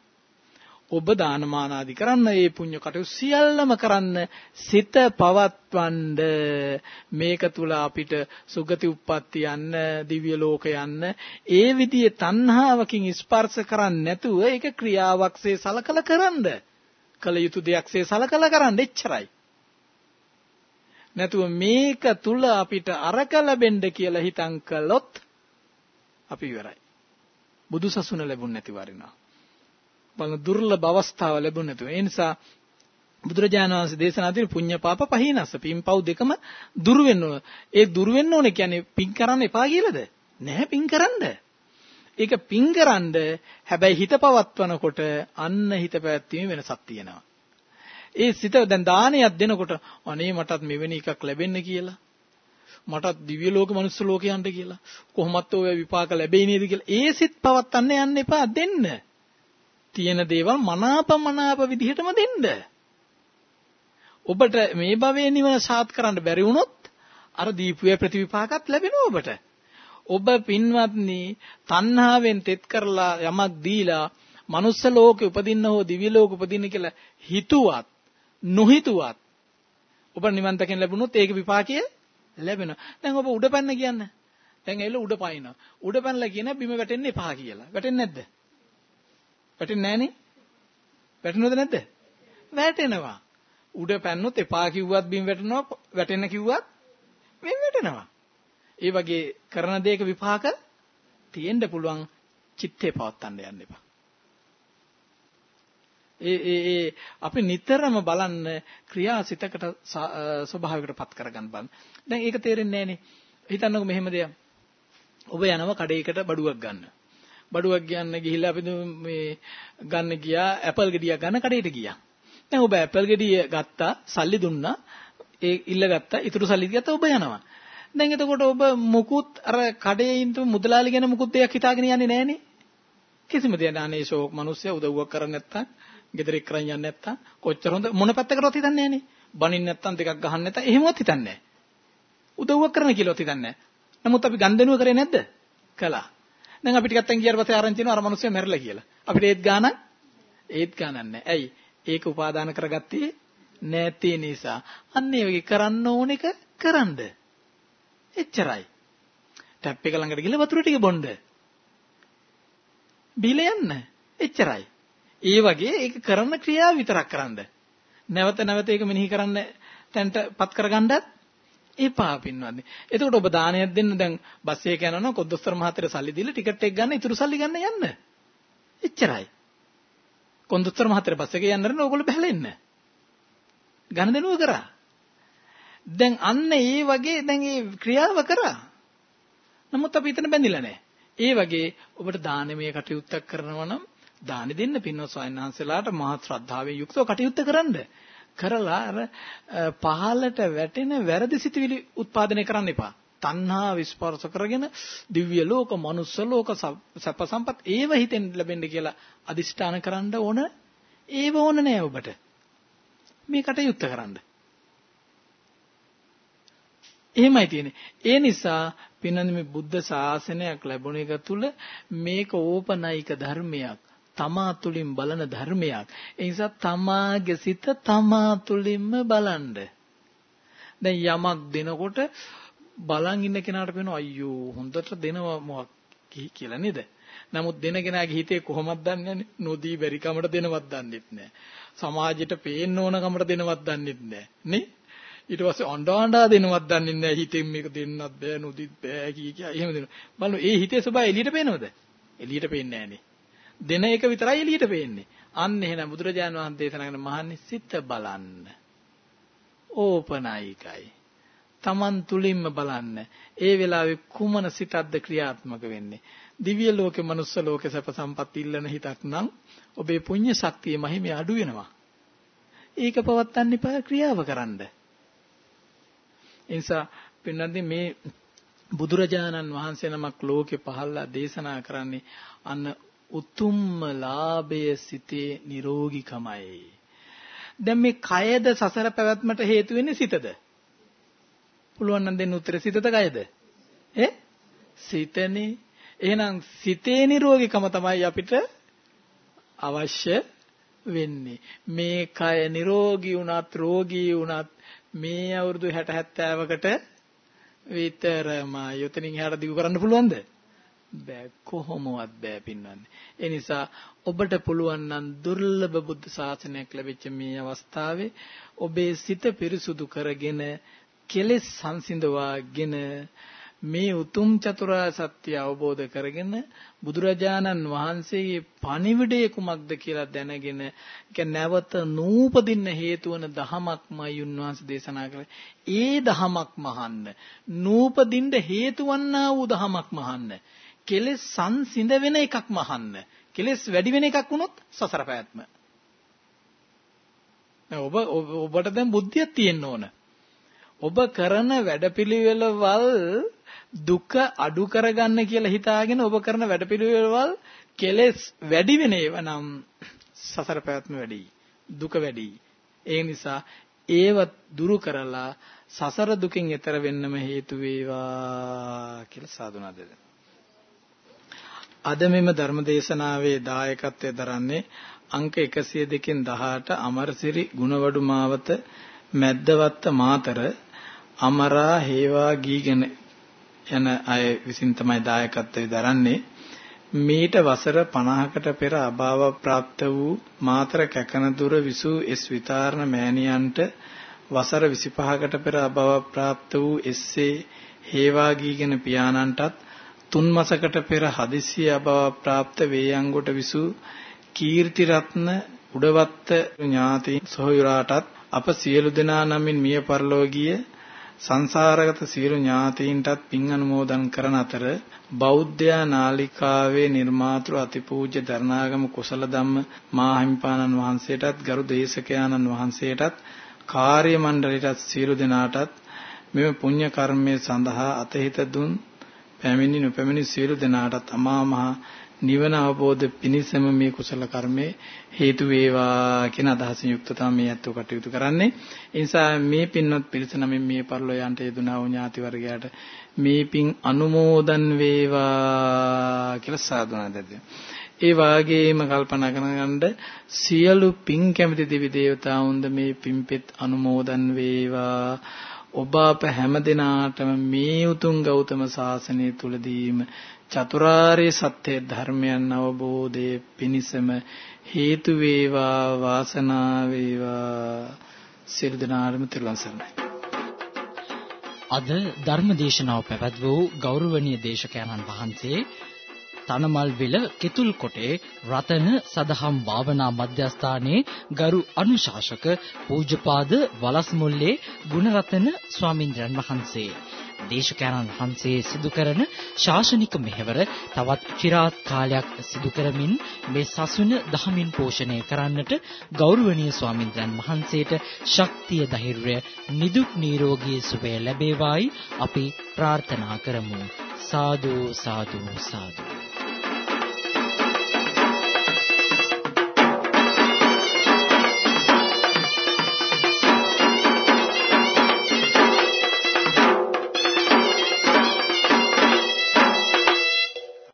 Speaker 2: ඔබ දානමාන ආදි කරන්න ඒ පුණ්‍ය කටයුතු සියල්ලම කරන්න සිත පවත්වන්න. මේක තුල අපිට සුගති උප්පත්ති යන්න දිව්‍ය ලෝක යන්න. ඒ විදිහේ තණ්හාවකින් ස්පර්ශ කරන්නේ නැතුව ඒක ක්‍රියාවක්සේ සලකලා කරන්න. කල යුතු දෙයක්සේ සලකලා කරන්න. එච්චරයි. නැතුව මේක තුල අපිට අරක ලැබෙන්න කියලා හිතන් කළොත් අපි ඉවරයි බුදුසසුන ලැබුණ නැති වරිනවා බලන දුර්ලභ අවස්ථාව ලැබුණ නැතුව. ඒ නිසා බුදුරජාණන් වහන්සේ දේශනා දෙන පුඤ්ඤ පාප පහිනස්ස පින්පව් දෙකම දුරු වෙන්න ඕන. ඒ දුරු වෙන්න ඕනේ කියන්නේ පින් කරන්න එපා කියලාද? නැහැ පින් කරන්න. ඒක පින් කරන්න හැබැයි හිත පවත්වනකොට අන්න හිත පැවැත්වීම වෙනසක් තියෙනවා. ඒ සිත දැන් දානයක් දෙනකොට අනේ මටත් මෙවැනි එකක් ලැබෙන්න කියලා මටත් දිව්‍ය ලෝක මනුස්ස ලෝක යන්න කියලා කොහොමත් ඔය විපාක ලැබෙයි නේද කියලා ඒ සිත් පවත්වන්න යන්න එපා දෙන්න. තියෙන දේවල් මනාපමනාප විදිහටම දෙන්න. ඔබට මේ භවයේ නිවන සාත් කරන්න බැරි වුණොත් අර දීපුවේ ප්‍රතිවිපාකත් ලැබෙනවා ඔබට. ඔබ පින්වත්නි තණ්හාවෙන් තෙත් කරලා යමක් දීලා මනුස්ස ලෝකෙ උපදින්න හෝ දිව්‍ය ලෝකෙ උපදින්න කියලා හිතුවත් නොහිතුවත් ඔබ නිවන් දකින්න ලැබුණොත් ඒක විපාකය ලැබෙනවා. දැන් ඔබ උඩ පැන්න කියන්නේ. දැන් එළ උඩ පයින්නවා. උඩ පැනලා කියන බිම වැටෙන්න එපා කියලා. වැටෙන්නේ නැද්ද? වැටෙන්නේ නැහනේ. වැටෙනවද නැද්ද? වැටෙනවා. උඩ පැන්නොත් එපා කිව්වත් බිම් වැටෙනවා, වැටෙන්න කිව්වත් බිම් වැටෙනවා. ඒ වගේ කරන දෙයක විපාක තියෙන්න පුළුවන් චිත්තේ පවත්තන්න යන්න එපා. ඒ ඒ ඒ අපි නිතරම බලන්න ක්‍රියාසිතකට ස්වභාවයකට පත් කරගන්න බලන්න. දැන් ඒක තේරෙන්නේ නැහනේ. හිතන්නකෝ මෙහෙම දෙයක්. ඔබ යනවා කඩේකට බඩුවක් ගන්න. බඩුවක් ගන්න ගිහිල්ලා අපි මේ ගන්න ගියා ඇපල් ගෙඩියක් ගන්න කඩේට ගියා. දැන් ඔබ ඇපල් ගෙඩිය ගත්තා සල්ලි දුන්නා ඒ ඉල්ල ගත්තා ඊටු සල්ලි ගත්තා ඔබ යනවා. දැන් එතකොට ඔබ මුකුත් අර කඩේ ඉඳන් මුදලාලි ගැන මුකුත් දෙයක් හිතාගෙන යන්නේ නැහනේ. කිසිම දෙයක් අනේ ෂෝක් මිනිස්සයා උදව්වක් කරන්නේ නැත්තම් ගෙදර එක්කරන් යන්නේ නැත්තම් කොච්චර හොඳ මොන පැත්තකටවත් හිතන්නේ නැහනේ. බනින්න නැත්තම් දෙකක් ගහන්න නැත්තම් එහෙමවත් හිතන්නේ නැහැ. උදව්වක් කරන කියලාවත් හිතන්නේ නැහැ. නමුත් අපි ගන්දෙනුව කරේ නැද්ද? කළා. දැන් අපි ටිකක් තැන් ගියාට පස්සේ ආරංචි වෙනවා අර මිනිස්සු මැරිලා කියලා. අපිට ඒත් ගාන ඒත් ගානක් නැහැ. ඇයි? ඒක උපාදාන කරගත්තේ නැති නිසා. අන්න ඒ වගේ කරන්න ඕන එක කරන්න. එච්චරයි. ටැප් එක ළඟට ගිහලා වතුර ටික බොන්න. බිල යන්න. එච්චරයි. ඒ වගේ ඒක කරන ක්‍රියාව විතරක් කරන්න. නැවත නැවත ඒක මෙනෙහි කරන්න තැන්ටපත් කරගන්නත් එපා පින්වත්නි. එතකොට ඔබ දානයක් දෙන්න දැන් බස් එක යනවා කොද්දොස්තර මහත්තයට සල්ලි දීලා ටිකට් එක ගන්න ඉතුරු සල්ලි ගන්න යන්න. එච්චරයි. කොන්දොස්තර මහත්තයට බස් එකේ යන්න රන ඕගොල්ලෝ බහැලා ඉන්න. ගණ දෙනුව කරා. දැන් අන්න ඒ වගේ දැන් ඒ ක්‍රියාව කරා. නමුත් අපි එතන බැඳිලා නැහැ. ඒ වගේ ඔබට දානමය කටයුත්තක් කරනවා නම් දානි දෙන්න පින්වත් ස්වාමීන් වහන්සේලාට මහත් ශ්‍රද්ධාවෙන් යුක්තව කටයුත්ත කරන්න. කරලා අර පහලට වැටෙන වැරදි සිතුවිලි උත්පාදනය කරන්න එපා. තණ්හා විස්පර්ශ කරගෙන දිව්‍ය ලෝක, මනුස්ස ලෝක, සැප සම්පත් ඒව හිතෙන් ලැබෙන්න කියලා අදිෂ්ඨාන කරන්න ඕන. ඒව ඕන නෑ ඔබට. මේ කටයුත්ත කරන්න. එහෙමයි තියෙන්නේ. ඒ නිසා පින්නන්නේ මේ බුද්ධ ශාසනයක් ලැබුණ එක තුල මේක ඕපනයික ධර්මයක්. තමා තුලින් බලන ධර්මයක්. ඒ නිසා තමාගේ සිත තමා තුලින්ම බලන්න. දැන් යමක් දෙනකොට බලන් ඉන්න කෙනාට පේනවා අයියෝ හොඳට දෙනවා මොකක් කියලා නේද? නමුත් දෙන කෙනාගේ හිතේ කොහොමද දන්නේ නොදී බැරි කමට දෙනවත් දන්නෙත් නැහැ. සමාජයට පේන්න ඕන කමට දෙනවත් දන්නෙත් නැහැ. නේ? ඊට පස්සේ අඬා දෙනවත් දන්නේ නැහැ. හිතෙන් මේක දෙන්නත් බෑ නොදිත් බෑ කිය කිය එහෙම දෙනවා. බලන්න ඒ හිතේ ස්වභාවය එළියට පේනවද? එළියට පේන්නේ නැහනේ. දෙන එක විතරයි එළියට පේන්නේ. අන්න එහෙනම් බුදුරජාණන් වහන්සේ දේශනා කරන මහන්නේ සිත බලන්න. ඕපනයිකයි. Taman තුලින්ම බලන්න. ඒ වෙලාවේ කුමන සිතක්ද ක්‍රියාත්මක වෙන්නේ? දිව්‍ය ලෝකේ, මනුස්ස ලෝකේ සැප සම්පත් ඉල්ලන හිතක් නම් ඔබේ පුණ්‍ය ශක්තිය මහිමේ අඩු වෙනවා. ඒක පවත්තන්න එපා ක්‍රියාව කරන්න. ඒ නිසා පින්නන්දි මේ බුදුරජාණන් වහන්සේ නමක් ලෝකේ පහළලා දේශනා කරන්නේ අන්න උතුම්ම ලාභය සිතේ නිරෝගීකමයි. දැන් මේ කයද සසර පැවැත්මට හේතු වෙන්නේ සිතද? පුළුවන් නම් දෙන්න උත්තරේ සිතද කයද? ඈ? සිතනේ. එහෙනම් සිතේ නිරෝගීකම තමයි අපිට අවශ්‍ය වෙන්නේ. මේ කය නිරෝගී වුණත් රෝගී වුණත් මේ අවුරුදු 60 70කට විතරමයි. උතනින් එහාට දිගු කරන්න පුළුවන්ද? බෑ කොහොමවත් බෑ පින්නන්නේ. ඒ නිසා ඔබට පුළුවන් නම් දුර්ලභ බුද්ධ ශාසනයක් ලැබිච්ච මේ අවස්ථාවේ ඔබේ සිත පිරිසුදු කරගෙන කෙලෙස් සංසිඳවාගෙන මේ උතුම් චතුරාර්ය සත්‍ය අවබෝධ කරගෙන බුදුරජාණන් වහන්සේගේ පණිවිඩය කුමක්ද කියලා දැනගෙන ඒක නැවත නූපදින්න හේතු වන දහමක්මයි උන්වහන්සේ දේශනා කළේ. ඒ දහමක් මහන්න. නූපදින්න හේතු වන්නා වූ දහමක් මහන්න. කෙලෙස් සංසිඳ වෙන එකක් මහන්න. කෙලෙස් වැඩි වෙන එකක් වුණොත් සසර පැවැත්ම. ඔබ ඔබට දැන් බුද්ධියක් තියෙන්න ඕන. ඔබ කරන වැඩපිළිවෙළවල් දුක අඩු කරගන්න කියලා හිතාගෙන ඔබ කරන වැඩපිළිවෙළවල් කෙලෙස් වැඩි වෙන ඒවා නම් සසර පැවැත්ම වැඩි. දුක වැඩි. ඒ නිසා ඒව දුරු කරලා සසර දුකින් එතර වෙන්නම හේතු වේවා කියලා සාදුනා දෙන්න. අද මෙම ධර්ම දේශනාවේ දායකත්වයෙන් දරන්නේ අංක 102කින් 18 අමරසිරි ගුණවඩු මාවත මැද්දවත්ත මාතර අමරා හේවා ගීගෙන යන අය විසින් තමයි දායකත්වයෙන් දරන්නේ. මීට වසර 50කට පෙර අභාව ප්‍රාප්ත වූ මාතර කැකනදුර විසූ එස් විතාරණ මෑණියන්ට වසර 25කට පෙර අභාව ප්‍රාප්ත වූ එස්සේ හේවා ගීගෙන පියාණන්ටත් තුන් මාසකට පෙර හදිසි අභව ප්‍රාප්ත වේයන්ගොට විසු කීර්ති රත්න උඩවත්ත ඥාති සොහොයුරාටත් අප සියලු දෙනා නමින් මිය පරලෝකීය සංසාරගත සියලු ඥාතීන්ටත් පින් අනුමෝදන් කරන අතර බෞද්ධයා නාලිකාවේ නිර්මාතෘ අතිපූජ්‍ය දරණාගම කුසල ධම්ම මාහිමිපාණන් වහන්සේටත් ගරු දේශකයාණන් වහන්සේටත් කාර්ය මණ්ඩලයටත් සියලු දෙනාටත් මෙම පුණ්‍ය කර්මය සඳහා අතහිත දුන් පැමිණි නොපැමිණි සියලු දෙනාටත් අමා මහ නිවන අවබෝධ පිණිසම මේ කුසල කර්මේ හේතු වේවා කියන අදහසින් යුක්ත තමයි මේ අත්ව කටයුතු කරන්නේ. ඒ නිසා මේ පින්වත් පිරිස නමින් මේ පරිලෝ යන්ට යෙදුනා වූ ඥාති වර්ගයාට මේ පින් අනුමෝදන් වේවා කියලා සාදුනා දෙන්න. ඒ වාගේම කල්පනා කරනගන්න සියලු පින් කැමති දෙවි දේවතාවුන්ද මේ පින්පෙත් අනුමෝදන් වේවා ඔබ අප හැම දිනාටම මේ උතුම් ගෞතම සාසනය තුලදීම චතුරාර්ය සත්‍ය ධර්මයන් අවබෝධයේ පිණිසම හේතු වේවා වාසනාව වේවා. සියලු දෙනාටම තෙරුවන් සරණයි.
Speaker 1: අද ධර්ම දේශනාව පැවැත් වූ ගෞරවනීය දේශකයන්න් වහන්සේ තනමල් විල කෙතුල් කොටේ රතන සදහම් භාවනා මධ්‍යස්ථානයේ ගරු අනුශාසක පූජ්‍යපාද වලස්මුල්ලේ ගුණරතන ස්වාමින්ද්‍රයන් වහන්සේ. දේශකයන්න් වහන්සේ සිදු කරන ශාසනික මෙහෙවර තවත් চিරාත් කාලයක් සිදු කරමින් මේ සසුන දහමින් පෝෂණය කරන්නට ගෞරවනීය ස්වාමින්ද්‍රයන් වහන්සේට ශක්තිය ධෛර්යය නිදුක් නිරෝගී සුවය ලැබේවායි අපි ප්‍රාර්ථනා කරමු. සාදු සාදු සාදු.